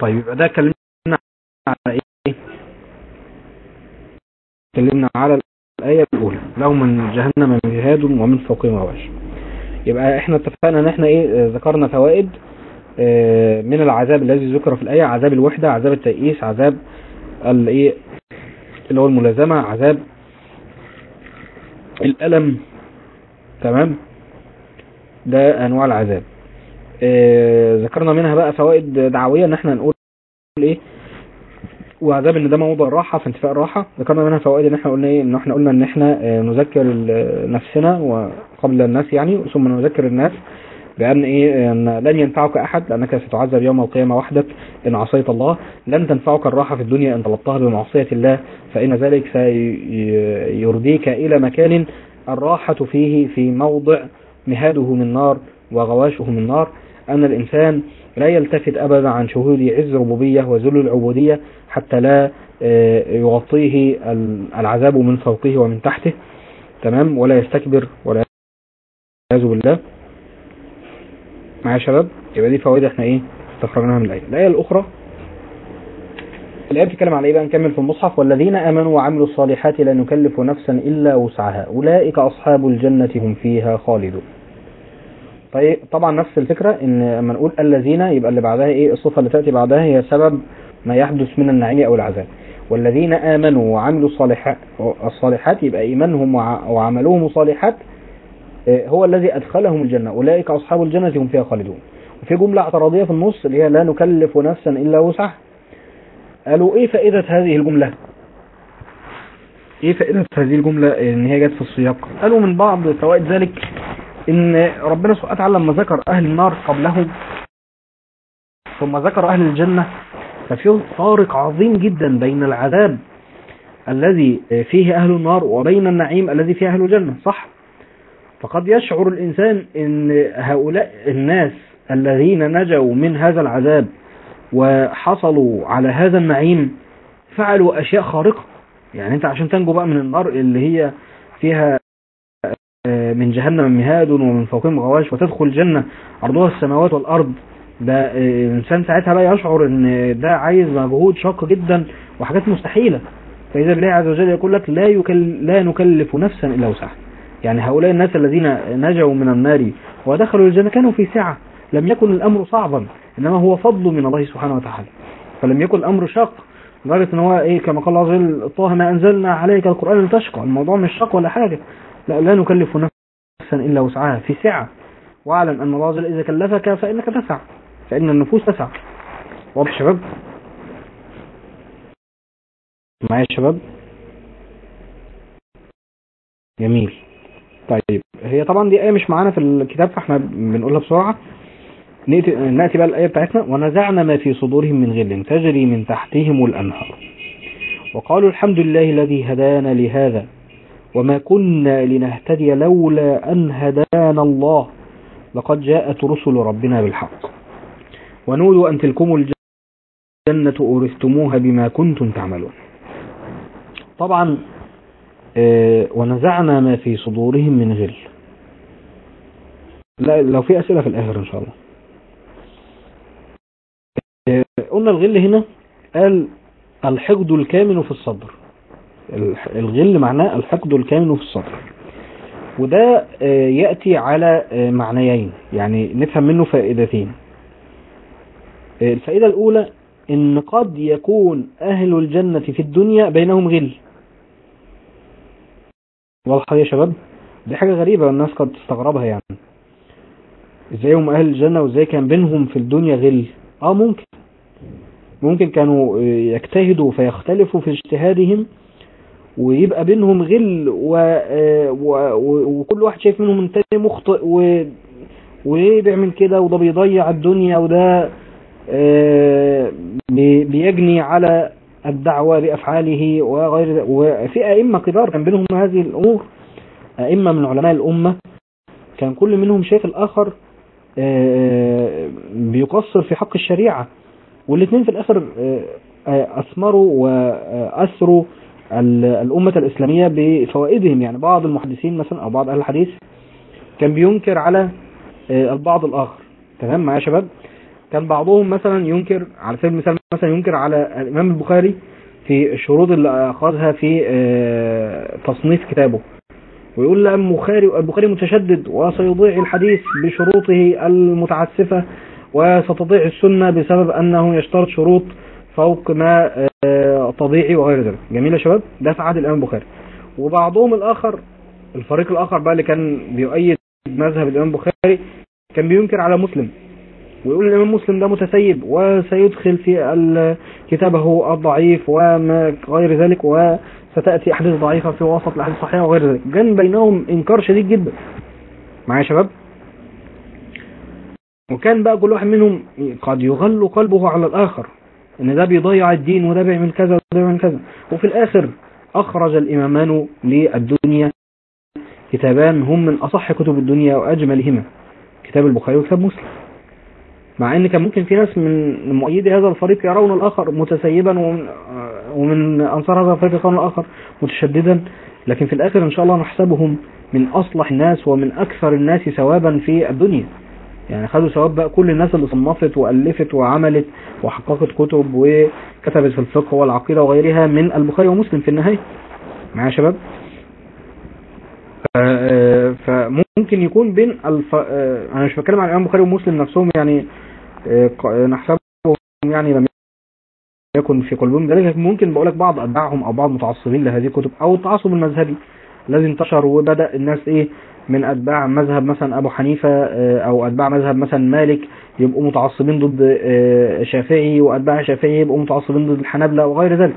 طيب يبقى ده اتكلمنا على إيه اتكلمنا على الآية الأولى. لهم من جهنم مهاد ومن فوقهم غواش. يبقى إحنا اتفقنا إن إحنا إيه ذكرنا فوائد آه، من العذاب الذي ذكر في الآية عذاب الوحدة عذاب التيئيس عذاب الإيه اللي هو الملازمة عذاب الألم. تمام؟ ده أنواع العذاب. آه، ذكرنا منها بقى فوائد دعوية إن إحنا نقول إيه وعذاب إن ده موضوع الراحة في انتفاء الراحة ذكرنا منها فوائد إن إحنا قلنا إيه؟ إن إحنا قلنا إن إحنا آه، نذكر نفسنا وقبل الناس يعني ثم نذكر الناس بأن إيه؟ أن لن ينفعك أحد لأنك ستعذب يوم القيامة وحدك إن عصيت الله. لن تنفعك الراحة في الدنيا إن طلبتها بمعصية الله فإن ذلك سيرديك إلى مكان الراحة فيه في موضع مهاده من نار وغواشه من نار. أن الإنسان لا يلتفت أبدا عن شهود عز الربوبية وذل العبودية حتى لا آه، يغطيه العذاب من فوقه ومن تحته. تمام؟ ولا يستكبر ولا يعوذ بالله. معايا يا شباب؟ يبقى دي فوائد إحنا إيه؟ استخرجناها من الآية. الآية الأخرى. الآية بتتكلم على إيه بقى؟ نكمل في المصحف. والذين آمنوا وعملوا الصالحات لا نكلف نفسا إلا وسعها. أولئك أصحاب الجنة هم فيها خالدون. طيب طبعا نفس الفكرة إن لما نقول الذين يبقى اللي بعدها إيه؟ الصفة اللي تأتي بعدها هي سبب ما يحدث من النعيم أو العذاب. والذين آمنوا وعملوا الصالحات الصالحات يبقى إيمانهم وع- وعملهم صالحات آه، هو الذي أدخلهم الجنة. أولئك أصحاب الجنة هم فيها خالدون. وفي جملة اعتراضية في النص اللي هي لا نكلف نفسا إلا وسعها. قالوا إيه فائدة هذه الجملة؟ إيه فائدة هذه الجملة إن هي جت في السياق؟ قالوا من بعض فوائد ذلك إن ربنا سبحانه وتعالى لما ذكر أهل النار قبلهم ثم ذكر أهل الجنة ففيه فارق عظيم جدا بين العذاب الذي فيه أهل النار وبين النعيم الذي فيه أهل الجنة صح؟ فقد يشعر الإنسان أن هؤلاء الناس الذين نجوا من هذا العذاب وحصلوا على هذا النعيم فعلوا أشياء خارقة يعني أنت عشان تنجو بقى من النار اللي هي فيها من جهنم مهاد ومن فوقهم غواش وتدخل الجنة. عرضها السماوات والأرض. ده آه، الإنسان ساعتها بقى يشعر أن ده عايز مجهود شاق جدا وحاجات مستحيلة. فإذا بالله عز وجل يقول لك لا, يكل لا نكلف نفسا إلا وسعها. يعني هؤلاء الناس الذين نجوا من النار ودخلوا الجنة كانوا في سعة. لم يكن الأمر صعبا إنما هو فضل من الله سبحانه وتعالى. فلم يكن الأمر شاق لدرجة إن هو إيه كما قال الله عز وجل طه ما أنزلنا عليك القرآن لتشقى. الموضوع مش شق ولا حاجة. لا لا نكلف نفسا إلا وسعها. في سعة. واعلم أن الله إذا كلفك فإنك تسع فإن النفوس تسع واضح شباب؟ معايا يا شباب؟ جميل. طيب هي طبعا دي آية مش معانا في الكتاب فإحنا بنقولها بسرعة. نأتي بقى الآية بتاعتنا. ونزعنا ما في صدورهم من غل تجري من تحتهم الأنهار. وقالوا الحمد لله الذي هدانا لهذا. وما كنا لنهتدي لولا أن هدانا الله. لقد جاءت رسل ربنا بالحق. ونودوا أن تلكم الجنة أورثتموها بما كنتم تعملون. طبعا آه، ونزعنا ما في صدورهم من غل. لا لو في أسئلة في الآخر إن شاء الله. آه، قلنا الغل هنا قال الحقد الكامن في الصدر. الغل معناه الحقد الكامن في الصدر. وده آه، يأتي على آه، معنيين يعني نفهم منه فائدتين. آه، الفائدة الأولى إن قد يكون أهل الجنة في الدنيا بينهم غل. واضحة يا شباب؟ دي حاجة غريبة الناس قد تستغربها يعني. إزاي هم أهل الجنة وإزاي كان بينهم في الدنيا غل؟ آه ممكن. ممكن كانوا يجتهدوا فيختلفوا في اجتهادهم ويبقى بينهم غل و... آه، و... و... وكل واحد شايف منهم التاني مخطئ و... وليه بيعمل كده وده بيضيع الدنيا وده آه، بي- بيجني على الدعوة بأفعاله وغير. وفي أئمة كبار كان بينهم هذه الأمور. أئمة من علماء الأمة. كان كل منهم شايف الآخر آه، بيقصر في حق الشريعة. والاثنين في الآخر أثمروا وأثروا الأمة الإسلامية بفوائدهم. يعني بعض المحدثين مثلا أو بعض أهل الحديث كان بينكر على آه، البعض الآخر. تمام معايا يا شباب؟ كان بعضهم مثلا ينكر على سبيل المثال مثلا ينكر على الإمام البخاري في الشروط اللي أخذها في آه، تصنيف كتابه. ويقول لا البخاري البخاري متشدد وسيضيع الحديث بشروطه المتعسفة وستضيع السنة بسبب أنه يشترط شروط فوق ما آه، طبيعي وغير ذلك. جميل يا شباب؟ ده في عهد الإمام البخاري وبعضهم الآخر الفريق الآخر بقى اللي كان بيؤيد مذهب الإمام البخاري كان بينكر على مسلم. ويقول الإمام مسلم ده متسيب وسيدخل في كتابه الضعيف وما غير ذلك وستأتي أحاديث ضعيفة في وسط الأحاديث الصحيحة وغير ذلك. كان بينهم إنكار شديد جدا. معايا يا شباب؟ وكان بقى كل واحد منهم قد يغل قلبه على الآخر. إن ده بيضيع الدين وده بيعمل كذا وده بيعمل كذا. وفي الآخر أخرج الإمامان للدنيا كتابان هم من أصح كتب الدنيا وأجملهما. كتاب البخاري وكتاب مسلم. مع ان كان ممكن في ناس من مؤيدي هذا الفريق يرون الآخر متسيبا ومن, ومن أنصار هذا الفريق يرون الآخر متشددا. لكن في الآخر إن شاء الله نحسبهم من أصلح الناس ومن أكثر الناس ثوابا في الدنيا. يعني خدوا ثواب بقى كل الناس اللي صنفت وألفت وعملت وحققت كتب وكتبت في الفقه والعقيدة وغيرها من البخاري ومسلم في النهاية. معايا يا شباب؟ ف- فممكن يكون بين الف... أنا مش بتكلم عن الإمام البخاري ومسلم نفسهم يعني آه، نحسبهم يعني لم يكن في قلوبهم. ذلك ممكن بقول لك بعض اتباعهم أو بعض متعصبين لهذه الكتب أو التعصب المذهبي الذي انتشر وبدأ الناس إيه من أتباع مذهب مثلا أبو حنيفة آه، أو أتباع مذهب مثلا مالك يبقوا متعصبين ضد آه، شافعي وأتباع شافعي يبقوا متعصبين ضد الحنابلة وغير ذلك.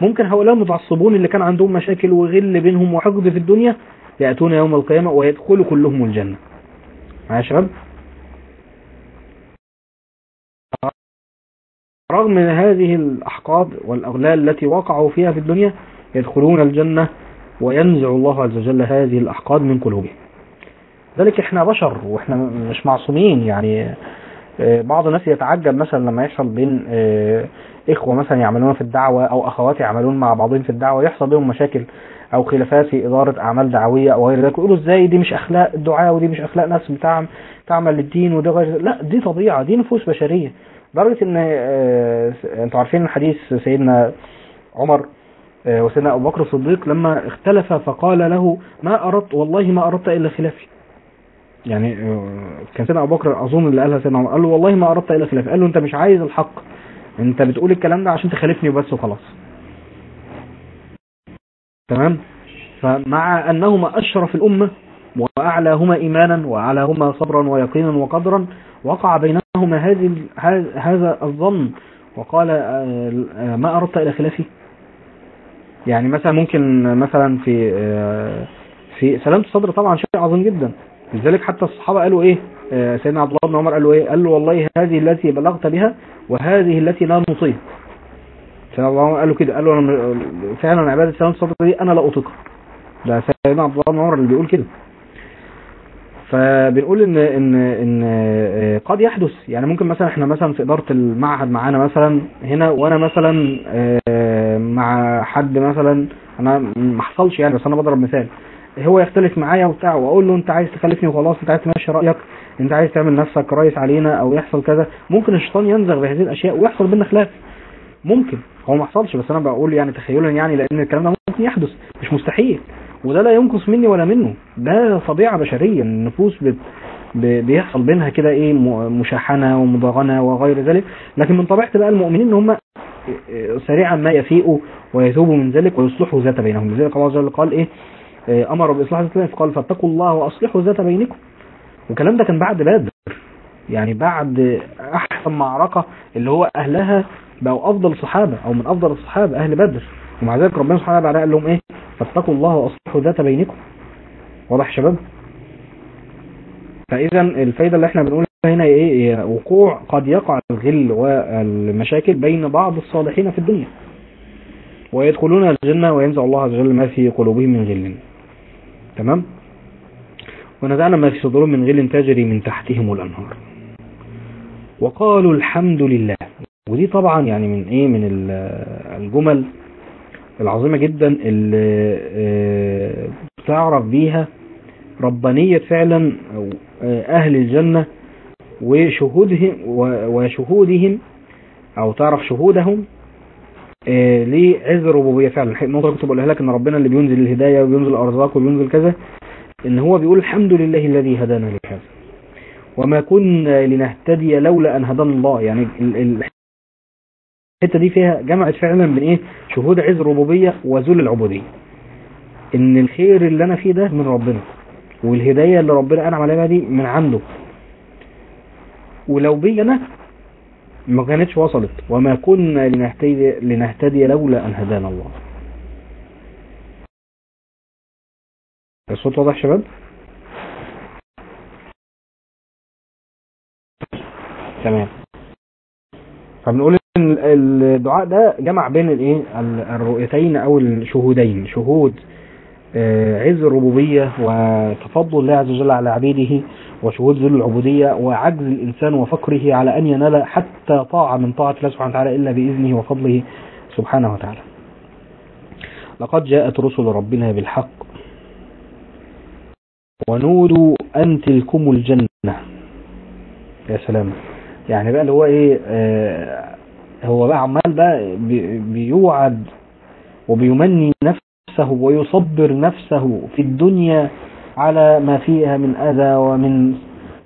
ممكن هؤلاء المتعصبون اللي كان عندهم مشاكل وغل بينهم وحقد في الدنيا يأتون يوم القيامة ويدخلوا كلهم الجنة. معايا يا شباب رغم هذه الأحقاد والأغلال التي وقعوا فيها في الدنيا يدخلون الجنة وينزع الله عز وجل هذه الأحقاد من قلوبهم. ذلك إحنا بشر وإحنا مش معصومين يعني آه، بعض الناس يتعجب مثلا لما يحصل بين آه، إخوة مثلا يعملون في الدعوة أو أخوات يعملون مع بعضهم في الدعوة يحصل بينهم مشاكل أو خلافات في إدارة أعمال دعوية أو غير ذلك يقولوا إزاي دي مش أخلاق الدعاء ودي مش أخلاق ناس بتعمل تعمل للدين وده غير لا دي طبيعة دي نفوس بشرية. لدرجة إن آه، أنتوا عارفين حديث سيدنا عمر وسيدنا أبو بكر الصديق لما اختلف فقال له ما أردت والله ما أردت إلا خلافي. يعني آه، كان سيدنا أبو بكر أظن اللي قالها سيدنا عمر. قال له والله ما أردت إلا خلافي. قال له أنت مش عايز الحق. أنت بتقول الكلام ده عشان تخالفني وبس وخلاص. تمام؟ فمع أنهما أشرف الأمة وأعلاهما إيمانا وأعلاهما صبرا ويقينا وقدرا وقع بينهما هذه هذا الظن. وقال آه، آه، ما أردت إلى خلافي. يعني مثلا ممكن مثلا في آه، في سلامة الصدر طبعا شيء عظيم جدا. لذلك حتى الصحابة قالوا إيه آه، سيدنا عبد الله بن عمر قال له إيه قال له والله هذه التي بلغت بها وهذه التي لا نطيق. سيدنا عبد الله عمر قال له كده قال له أنا فعلا عبادة سلامة الصدر دي أنا لا أطيقها. ده سيدنا عبد الله بن عمر اللي بيقول كده. فبنقول إن إن إن آه، قد يحدث. يعني ممكن مثلا إحنا مثلا في إدارة المعهد معانا مثلا هنا وأنا مثلا آه، مع حد مثلا أنا ما حصلش يعني بس أنا بضرب مثال. هو يختلف معايا وبتاع وأقول له أنت عايز تخلفني وخلاص أنت عايز تمشي رأيك أنت عايز تعمل نفسك رئيس علينا أو يحصل كذا. ممكن الشيطان ينزغ بهذه الأشياء ويحصل بينا خلاف. ممكن. هو ما حصلش بس أنا بقول يعني تخيلا يعني لأن الكلام ده ممكن يحدث. مش مستحيل. وده لا ينقص مني ولا منه. ده طبيعة بشرية. النفوس بت بيحصل بينها كده إيه مشاحنة ومضاغنة وغير ذلك. لكن من طبيعة بقى المؤمنين إن هم سريعا ما يفيقوا ويتوبوا من ذلك ويصلحوا ذات بينهم. لذلك الله عز وجل قال إيه آه، أمر بإصلاح ذات بينهم. قال فاتقوا الله وأصلحوا ذات بينكم. والكلام ده كان بعد بدر. يعني بعد أحسن معركة اللي هو أهلها بقوا أفضل الصحابة أو من أفضل الصحابة أهل بدر. ومع ذلك ربنا سبحانه وتعالى قال لهم إيه؟ فاتقوا الله واصلحوا ذات بينكم. واضح يا شباب؟ فاذا الفايدة اللي إحنا بنقولها هنا إيه؟ وقوع قد يقع الغل والمشاكل بين بعض الصالحين في الدنيا. ويدخلون الجنة وينزع الله عز وجل ما في قلوبهم من غل. تمام؟ ونزعنا ما في صدورهم من غل تجري من تحتهم الأنهار. وقالوا الحمد لله. ودي طبعا يعني من إيه؟ من ال- الجمل العظيمة جدا اللي آه، بتعرف بيها ربانية فعلا آه، أهل الجنة وشهودهم وشهودهم أو تعرف شهودهم آه، لعز الربوبية فعلا. النقطة كنت بقولها لك إن ربنا اللي بينزل الهداية وبينزل الأرزاق وبينزل كذا إن هو بيقول الحمد لله الذي هدانا لهذا. وما كنا لنهتدي لولا أن هدانا الله. يعني الحتة دي فيها جمعت فعلا بين إيه شهود عز الربوبيه وذل العبودية. إن الخير اللي أنا فيه ده من ربنا والهداية اللي ربنا أنعم عليها دي من عنده. ولو بي أنا ما كانتش وصلت وما كنا لنهتدي, لنهتدي لولا أن هدانا الله. الصوت واضح شباب؟ تمام. فبنقول الدعاء ده جمع بين الايه؟ الرؤيتين أو الشهودين. شهود عز الربوبية وتفضل الله عز وجل على عبيده وشهود ذل العبودية وعجز الإنسان وفقره على أن ينال حتى طاعة من طاعة الله سبحانه وتعالى إلا بإذنه وفضله سبحانه وتعالى. لقد جاءت رسل ربنا بالحق ونودوا أن تلكم الجنة. يا سلام. يعني بقى اللي هو إيه؟ آه هو بقى عمال بقى بيوعد وبيمني نفسه ويصبر نفسه في الدنيا على ما فيها من أذى ومن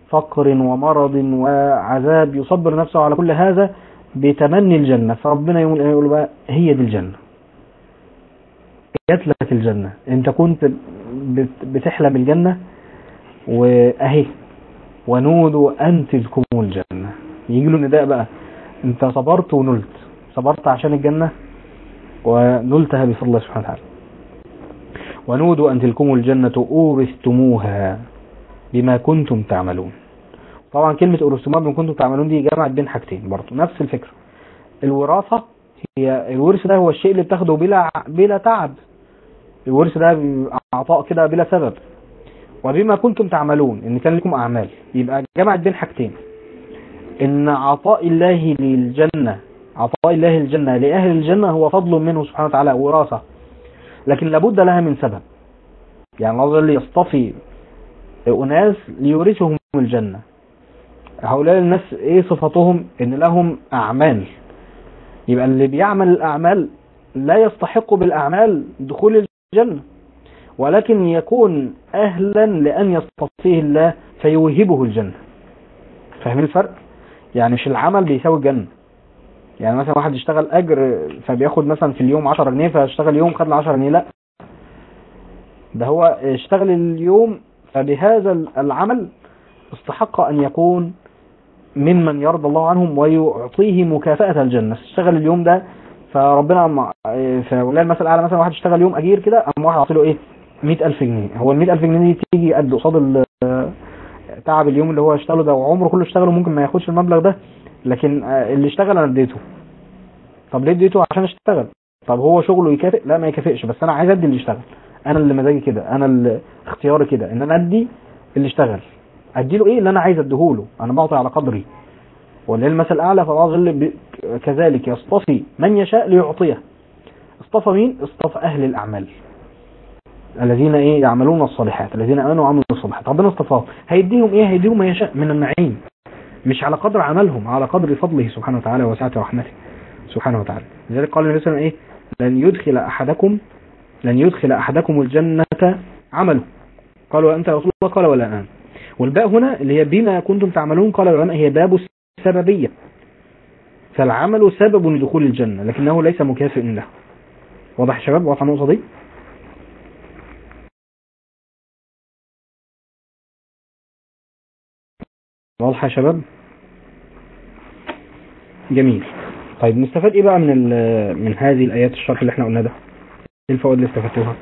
فقر ومرض وعذاب. يصبر نفسه على كل هذا بتمني الجنة. فربنا يقول بقى هي دي الجنة. جات لك الجنة. انت كنت بتحلم الجنة وأهي ونودوا أن تلكموا الجنة. يجي له نداء بقى. انت صبرت ونلت. صبرت عشان الجنة ونلتها بفضل الله سبحانه وتعالى. ونودوا أن تلكموا الجنة أورثتموها بما كنتم تعملون. طبعا كلمة أورثتموها بما كنتم تعملون دي جمعت بين حاجتين برضه نفس الفكرة. الوراثة هي الورث ده هو الشيء اللي بتاخده بلا بلا تعب. الورث ده عطاء كده بلا سبب. وبما كنتم تعملون إن كان لكم أعمال يبقى جمعت بين حاجتين. إن عطاء الله للجنة عطاء الله الجنة لأهل الجنة هو فضل منه سبحانه وتعالى وراثة. لكن لابد لها من سبب. يعني الله وجل يصطفي أناس ليورثهم الجنة. هؤلاء الناس إيه صفتهم؟ إن لهم أعمال. يبقى اللي بيعمل الأعمال لا يستحق بالأعمال دخول الجنة. ولكن يكون أهلا لأن يصطفيه الله فيوهبه الجنة. فاهمين الفرق؟ يعني مش العمل بيساوي الجنة. يعني مثلا واحد يشتغل أجر فبياخد مثلا في اليوم 10 جنيه فاشتغل يوم خد ال 10 جنيه لا. ده هو اشتغل اليوم فبهذا العمل استحق أن يكون ممن يرضى الله عنهم ويعطيه مكافأة الجنة. اشتغل اليوم ده فربنا فولا المثل الاعلى مثلا واحد اشتغل يوم أجير كده أما واحد عطي له إيه؟ 100000 جنيه. هو ال 100000 جنيه دي تيجي قد قصاد تعب اليوم اللي هو اشتغله ده وعمره كله اشتغله ممكن ما ياخدش المبلغ ده لكن اللي اشتغل أنا اديته. طب ليه اديته؟ عشان اشتغل. طب هو شغله يكافئ؟ لا ما يكافئش. بس أنا عايز ادي اللي يشتغل أنا اللي مزاجي كده. أنا اللي اختياري كده. ان أنا ادي اللي اشتغل. ادي له إيه اللي أنا عايز اديهوله أنا بعطي على قدري. ولله المثل الاعلى؟ فالله جل كذلك يصطفي من يشاء ليعطيه. اصطفى مين؟ اصطفى أهل الأعمال. الذين إيه يعملون الصالحات الذين آمنوا وعملوا الصالحات. ربنا اصطفاهم هيديهم إيه؟ هيديهم ما يشاء من النعيم. مش على قدر عملهم على قدر فضله سبحانه وتعالى وسعة رحمته سبحانه وتعالى. لذلك قال النبي صلى الله عليه وسلم إيه؟ لن يدخل احدكم لن يدخل أحدكم الجنة عمله. قال وانت رسول الله؟ قال ولا أنا. والباء هنا اللي هي بما كنتم تعملون قال العلماء هي باب السببية. فالعمل سبب لدخول الجنة لكنه ليس مكافئ له. واضح يا شباب؟ واضح النقطة دي؟ واضحة يا شباب؟ جميل. طيب نستفاد إيه بقى من من هذه الآيات الشرح اللي إحنا قلنا ده؟ إيه الفوائد اللي استفدتوها؟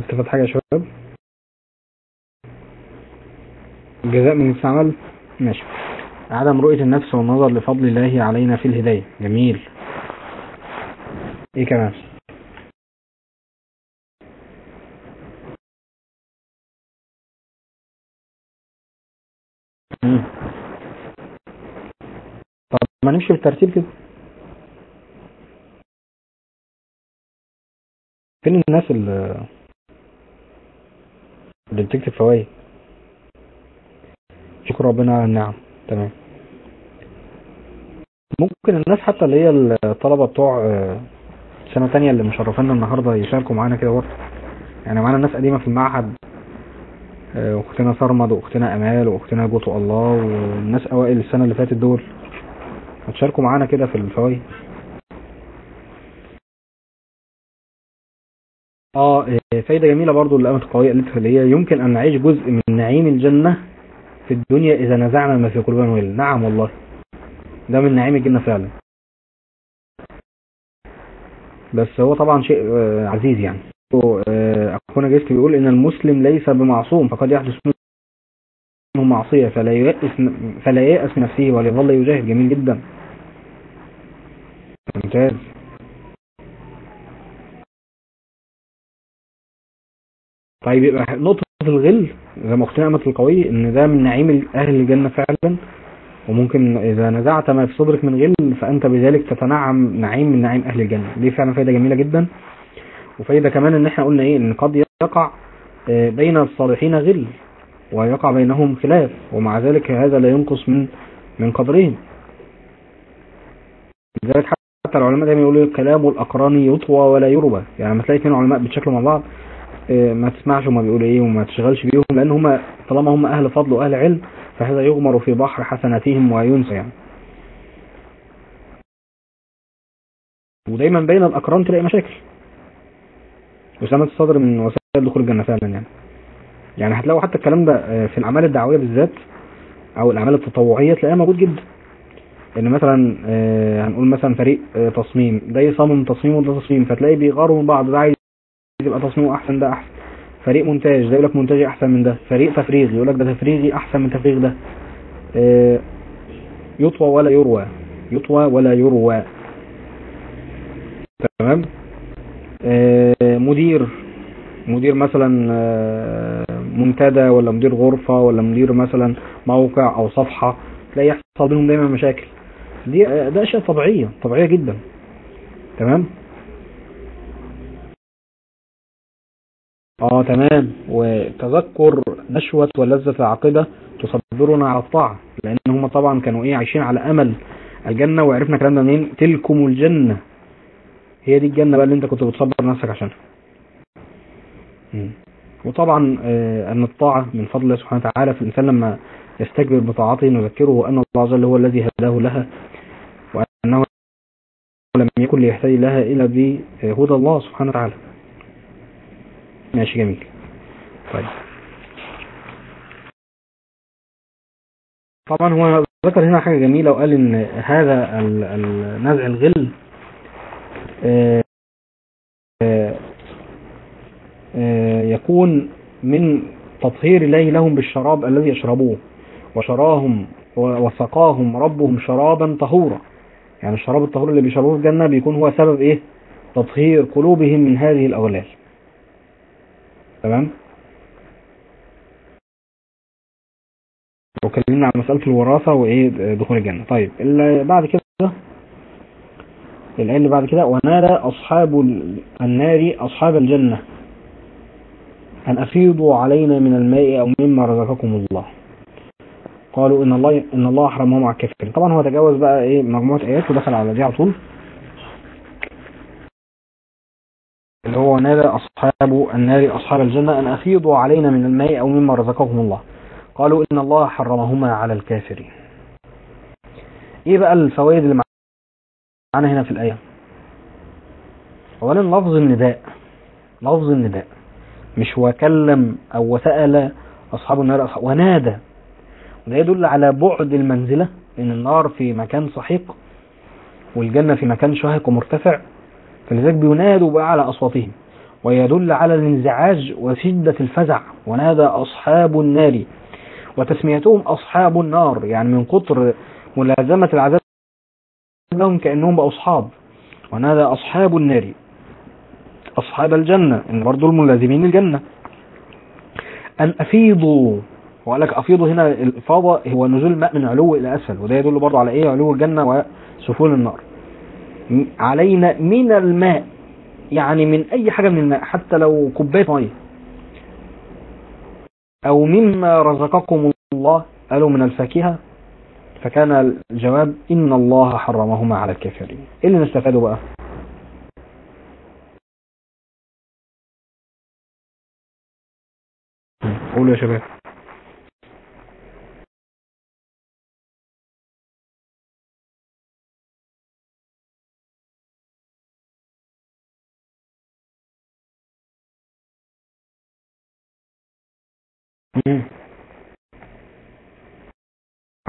استفاد حاجة يا شباب. الجزاء من المستعمل ماشي. عدم رؤية النفس والنظر لفضل الله علينا في الهداية. جميل. إيه كمان. طب ما نمشي بالترتيب كده. فين الناس اللي اللي بتكتب فوائد. شكر ربنا. على النعم تمام. ممكن الناس حتى اللي هي الطلبة بتوع سنة تانية اللي مشرفانا النهاردة يشاركوا معانا كده. برضه يعني معانا ناس قديمة في المعهد آه، واختنا سرمد وأختنا أمال وأختنا جوتو الله والناس أوائل السنة اللي فاتت دول. هتشاركوا معانا كده في الفوائد. آه آه، فايدة جميلة برضو قامت القوية اللي هي يمكن أن نعيش جزء من نعيم الجنة في الدنيا إذا نزعنا ما في قلوبنا من نعم والله. ده من نعيم الجنة فعلا. بس هو طبعا شيء آه، عزيز يعني. آه، أخونا جيست بيقول إن المسلم ليس بمعصوم فقد يحدث منه معصية فلا ييأس فلا ييأس نفسه وليظل يجاهد. جميل جدا. ممتاز. طيب يبقى نقطة الغل زي ما اختنا امت القوي إن ده من نعيم أهل الجنة فعلا وممكن إذا نزعت ما في صدرك من غل فأنت بذلك تتنعم نعيم من نعيم أهل الجنة. دي فعلا فايدة جميلة جدا. وفايدة كمان إن إحنا قلنا إيه؟ إن قد يقع آه، بين الصالحين غل ويقع بينهم خلاف ومع ذلك هذا لا ينقص من من قدرهم. لذلك حتى العلماء دايما يقولوا كلام الاقران يطوى ولا يربى. يعني لما تلاقي اثنين علماء بيتشكلوا مع بعض ما تسمعش هما بيقولوا إيه وما تشغلش بيهم لأن هما طالما هم أهل فضل وأهل علم فهذا يغمر في بحر حسناتهم وينسى يعني. ودايما بين الأقران تلاقي مشاكل. وسلامة الصدر من وسائل دخول الجنة فعلا يعني. يعني هتلاقوا حتى الكلام ده آه، في الأعمال الدعوية بالذات أو الأعمال التطوعية تلاقيها موجود جدا. إن مثلا آه، هنقول مثلا فريق آه، تصميم. ده يصمم تصميم وده تصميم فتلاقي بيغاروا من بعض ده عايز يبقى تصميمه أحسن ده أحسن. فريق مونتاج ده يقول لك مونتاجي أحسن من ده. فريق تفريغ يقول لك ده تفريغي أحسن من تفريغ ده. آه، يطوى ولا يروى. يطوى ولا يروى. تمام؟ آه، مدير. مدير مثلا آه، منتدى ولا مدير غرفة ولا مدير مثلا موقع أو صفحة تلاقي يحصل بينهم دايما مشاكل. دي ده أشياء طبيعية طبيعية جدا. تمام؟ آه تمام. وتذكر نشوة ولذة العاقبة تصبرنا على الطاعة لأن هم طبعا كانوا إيه عايشين على أمل الجنة وعرفنا الكلام ده منين؟ تلكم الجنة. هي دي الجنة بقى اللي أنت كنت بتصبر نفسك عشانها. وطبعا آه، أن الطاعة من فضل الله سبحانه وتعالى في الانسان لما يستكبر بطاعته نذكره أن الله عز وجل هو الذي هداه لها وأنه لم يكن ليهتدي لها إلا بهدى الله سبحانه وتعالى. ماشي جميل. طيب. طبعا هو ذكر هنا حاجة جميلة وقال إن هذا نزع الغل آه، آه، يكون من تطهير الله لهم بالشراب الذي يشربوه. وشراهم وسقاهم ربهم شرابا طهورا. يعني الشراب الطهور اللي بيشربوه في الجنة بيكون هو سبب إيه؟ تطهير قلوبهم من هذه الأغلال. تمام؟ وكلمنا عن مسألة الوراثة وإيه دخول الجنة. طيب اللي بعد كده اللي بعد كده ونادى أصحاب النار أصحاب الجنة أن أفيضوا علينا من الماء أو مما رزقكم الله. قالوا إن الله إن الله حرمهم على الكافرين طبعا هو تجاوز بقى إيه مجموعة آيات ودخل على دي على طول. اللي هو نادى أصحاب النار أصحاب الجنة أن أفيضوا علينا من الماء أو مما رزقكم الله. قالوا إن الله حرمهما على الكافرين. إيه بقى الفوائد اللي معانا هنا في الآية؟ أولا لفظ النداء. لفظ النداء. مش وكلم أو وسأل أصحاب النار أصحاب ونادى. وده يدل على بعد المنزلة إن النار في مكان سحيق والجنة في مكان شاهق ومرتفع. فلذلك بينادوا بأعلى أصواتهم ويدل على الانزعاج وشدة الفزع ونادى أصحاب النار وتسميتهم أصحاب النار يعني من كتر ملازمة العذاب لهم كأنهم بقوا أصحاب ونادى أصحاب النار أصحاب الجنة إن برضو الملازمين الجنة. أن أفيضوا وقال لك أفيضوا هنا الإفاضة هو نزول الماء من علو إلى أسفل وده يدل برضو على إيه؟ علو الجنة وسفول النار. علينا من الماء يعني من أي حاجة من الماء حتى لو كوباية مية. أو مما رزقكم الله. قالوا من الفاكهة؟ فكان الجواب إن الله حرمهما على الكافرين. إيه اللي نستفاده بقى؟ قولوا يا شباب.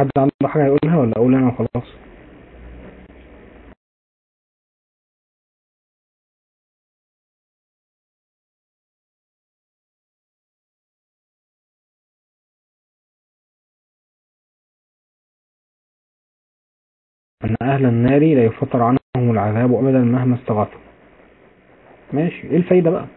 حد عنده حاجة يقولها ولا أقول أنا وخلاص؟ أن أهل النار لا يفتر عنهم العذاب أبدا مهما استغاثوا. ماشي إيه الفايدة بقى؟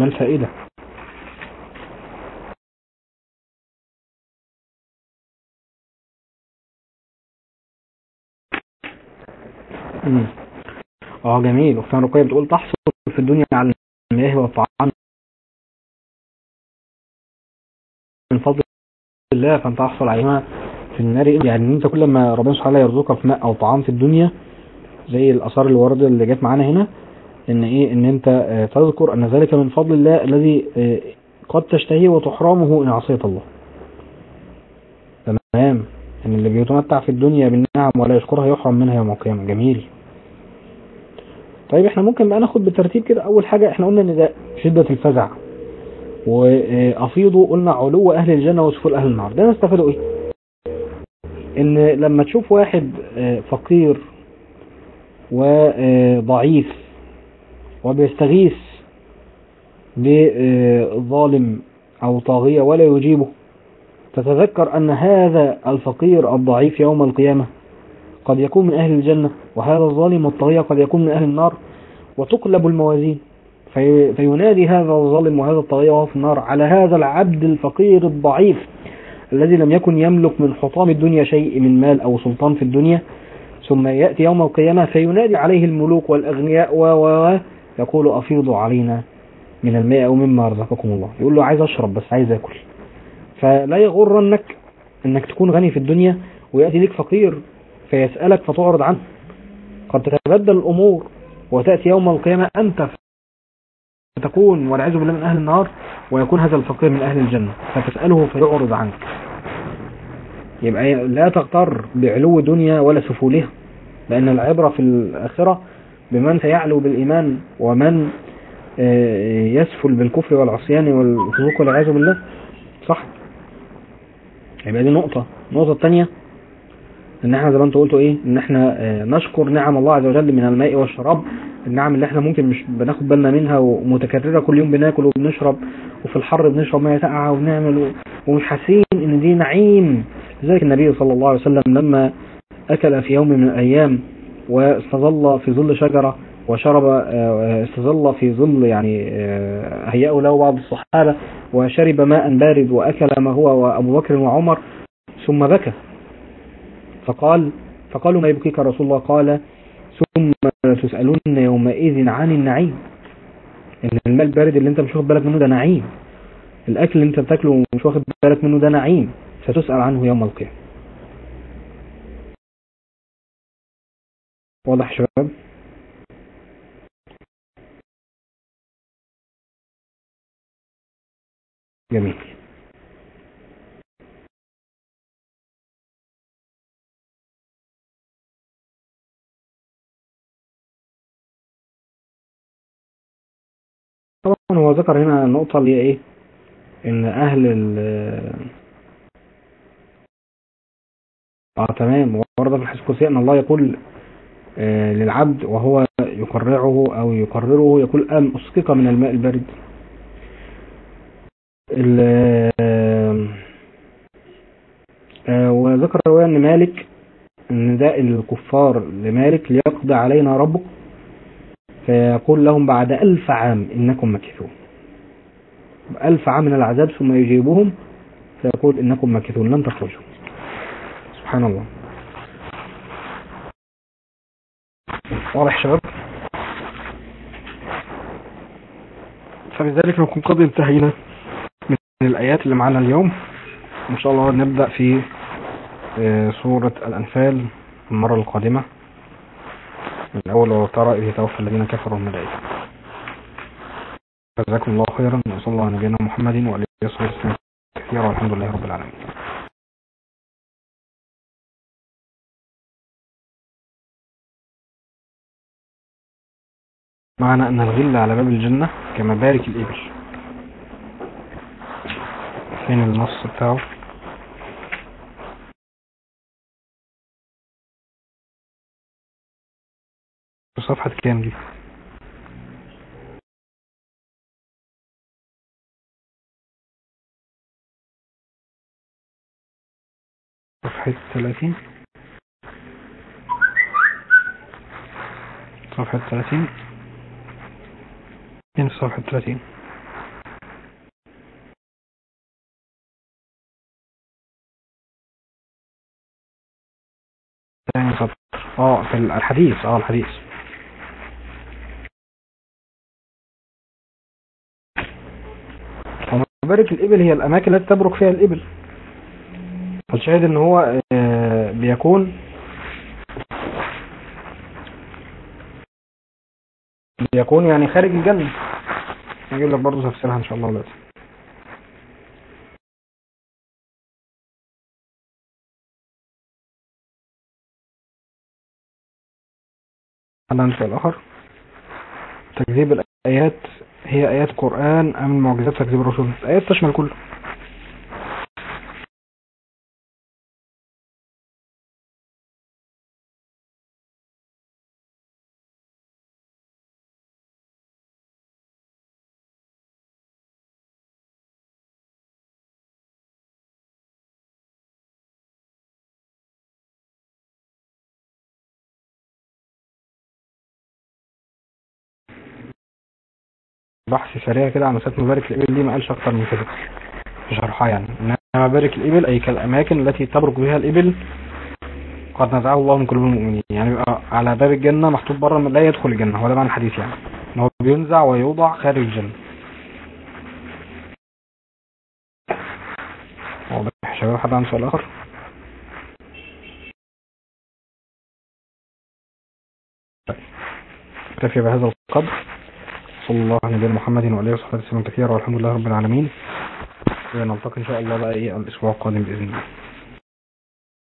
ما الفائدة. آه جميل. اختنا رقية بتقول تحصل في الدنيا على المياه والطعام. من فضل الله فأنت تحصل عليها في النار. يعني أنت كل ما ربنا سبحانه وتعالى يرزقك ماء أو طعام في الدنيا زي الآثار اللي اللي جت معانا هنا إن إيه إن أنت آه، تذكر أن ذلك من فضل الله الذي آه، قد تشتهيه وتحرمه ان عصيت الله. تمام؟ إن اللي بيتمتع في الدنيا بالنعم ولا يشكرها يحرم منها يوم القيامة. جميل. طيب إحنا ممكن بقى ناخد بالترتيب كده. أول حاجة إحنا قلنا إن ده شدة الفزع. وافيضوا قلنا علو أهل الجنة وسفول أهل النار. ده نستفادوا إيه؟ إن لما تشوف واحد آه، فقير وضعيف وبيستغيث بظالم أو طاغية ولا يجيبه. تتذكر أن هذا الفقير الضعيف يوم القيامة قد يكون من أهل الجنة وهذا الظالم والطاغية قد يكون من أهل النار وتقلب الموازين. في فينادي هذا الظالم وهذا الطاغية وهو في النار على هذا العبد الفقير الضعيف الذي لم يكن يملك من حطام الدنيا شيء من مال أو سلطان في الدنيا. ثم يأتي يوم القيامة فينادي عليه الملوك والأغنياء و يقول أفيضوا علينا من الماء أو مما رزقكم الله. يقول له عايز أشرب بس عايز أكل. فلا يغرنك أنك تكون غني في الدنيا ويأتي لك فقير فيسألك فتعرض عنه. قد تتبدل الأمور وتأتي يوم القيامة أنت فتكون والعياذ بالله من أهل النار ويكون هذا الفقير من أهل الجنة. فتسأله فيعرض عنك. يبقى لا تغتر بعلو دنيا ولا سفولها لأن العبرة في الآخرة بمن سيعلو بالإيمان ومن آه، يسفل بالكفر والعصيان والفسوق والعياذ بالله. صح. يبقى دي نقطة. النقطة الثانية إن إحنا زي ما أنت قلتوا إيه؟ إن إحنا آه، نشكر نعم الله عز وجل من الماء والشراب. النعم اللي إحنا ممكن مش بناخد بالنا منها ومتكررة كل يوم بناكل وبنشرب وفي الحر بنشرب مية ساقعة وبنعمل ومش حاسين إن دي نعيم. لذلك النبي صلى الله عليه وسلم لما أكل في يوم من الأيام واستظل في ظل شجرة وشرب آه، استظل في ظل يعني آه، هيأه له بعض الصحابة وشرب ماء بارد وأكل ما هو وأبو بكر وعمر ثم بكى. فقال فقالوا ما يبكيك رسول الله؟ قال ثم تسألون يومئذ عن النعيم. إن الماء البارد اللي أنت مش واخد بالك منه ده نعيم. الأكل اللي أنت بتاكله ومش واخد بالك منه ده نعيم. ستسأل عنه يوم القيامة. واضح شباب؟ جميل. طبعا هو ذكر هنا النقطة اللي هي إيه؟ إن أهل ال آه تمام. ورد في الحديث القدسي إن الله يقول للعبد وهو يقرعه أو يقرره يقول أم أسقك من الماء البارد؟ ال- آه، آه، وذكر رواية أن مالك نداء الكفار لمالك ليقضي علينا ربك فيقول لهم بعد ألف عام إنكم مكثون. ألف عام من العذاب ثم يجيبهم فيقول إنكم مكثون لن تخرجوا. سبحان الله. واضح شباب. فبذلك نكون قد انتهينا من الآيات اللي معانا اليوم. إن شاء الله نبدأ في آه، سورة الأنفال المرة القادمة. من أول وترى إذ يتوفى الذين كفروا الآية جزاكم الله خيرا. وصلى الله على نبينا محمد وعلى آله وصحبه وسلم كثيرا. والحمد لله رب العالمين. معنى أن الغل على باب الجنة كمبارك الإبل. فين النص بتاعه؟ صفحة كام دي؟ صفحة 30 صفحة 30 فين في صفحة 30 ثاني سطر. آه في الحديث. آه الحديث. ومبارك الإبل هي الأماكن التي تبرك فيها الإبل؟ فالشاهد إن هو آه، بيكون بيكون يعني خارج الجنة. هجيب لك برضه تفسيرها إن شاء الله دلوقتي هل عندك سؤال آخر تكذيب الآيات هي آيات قرآن أم المعجزات تكذيب الرسول؟ الآيات تشمل كله. بحث سريع كده عن مسألة مبارك الإبل دي ما قالش أكتر من كده. في شرحها يعني. إنما مبارك الإبل أي كالأماكن التي تبرك بها الإبل قد نزعه الله من قلوب المؤمنين. يعني يبقى على باب الجنة محطوط بره لا يدخل الجنة. هو ده معنى الحديث يعني. إن هو بينزع ويوضع خارج الجنة. واضح شباب. حد عنده سؤال آخر؟ اكتفي بهذا القدر. صلى الله على نبينا محمد وعليه وصحبه وسلم كثيرا والحمد لله رب العالمين. ونلتقي إن شاء الله بقى إيه الأسبوع القادم بإذن الله.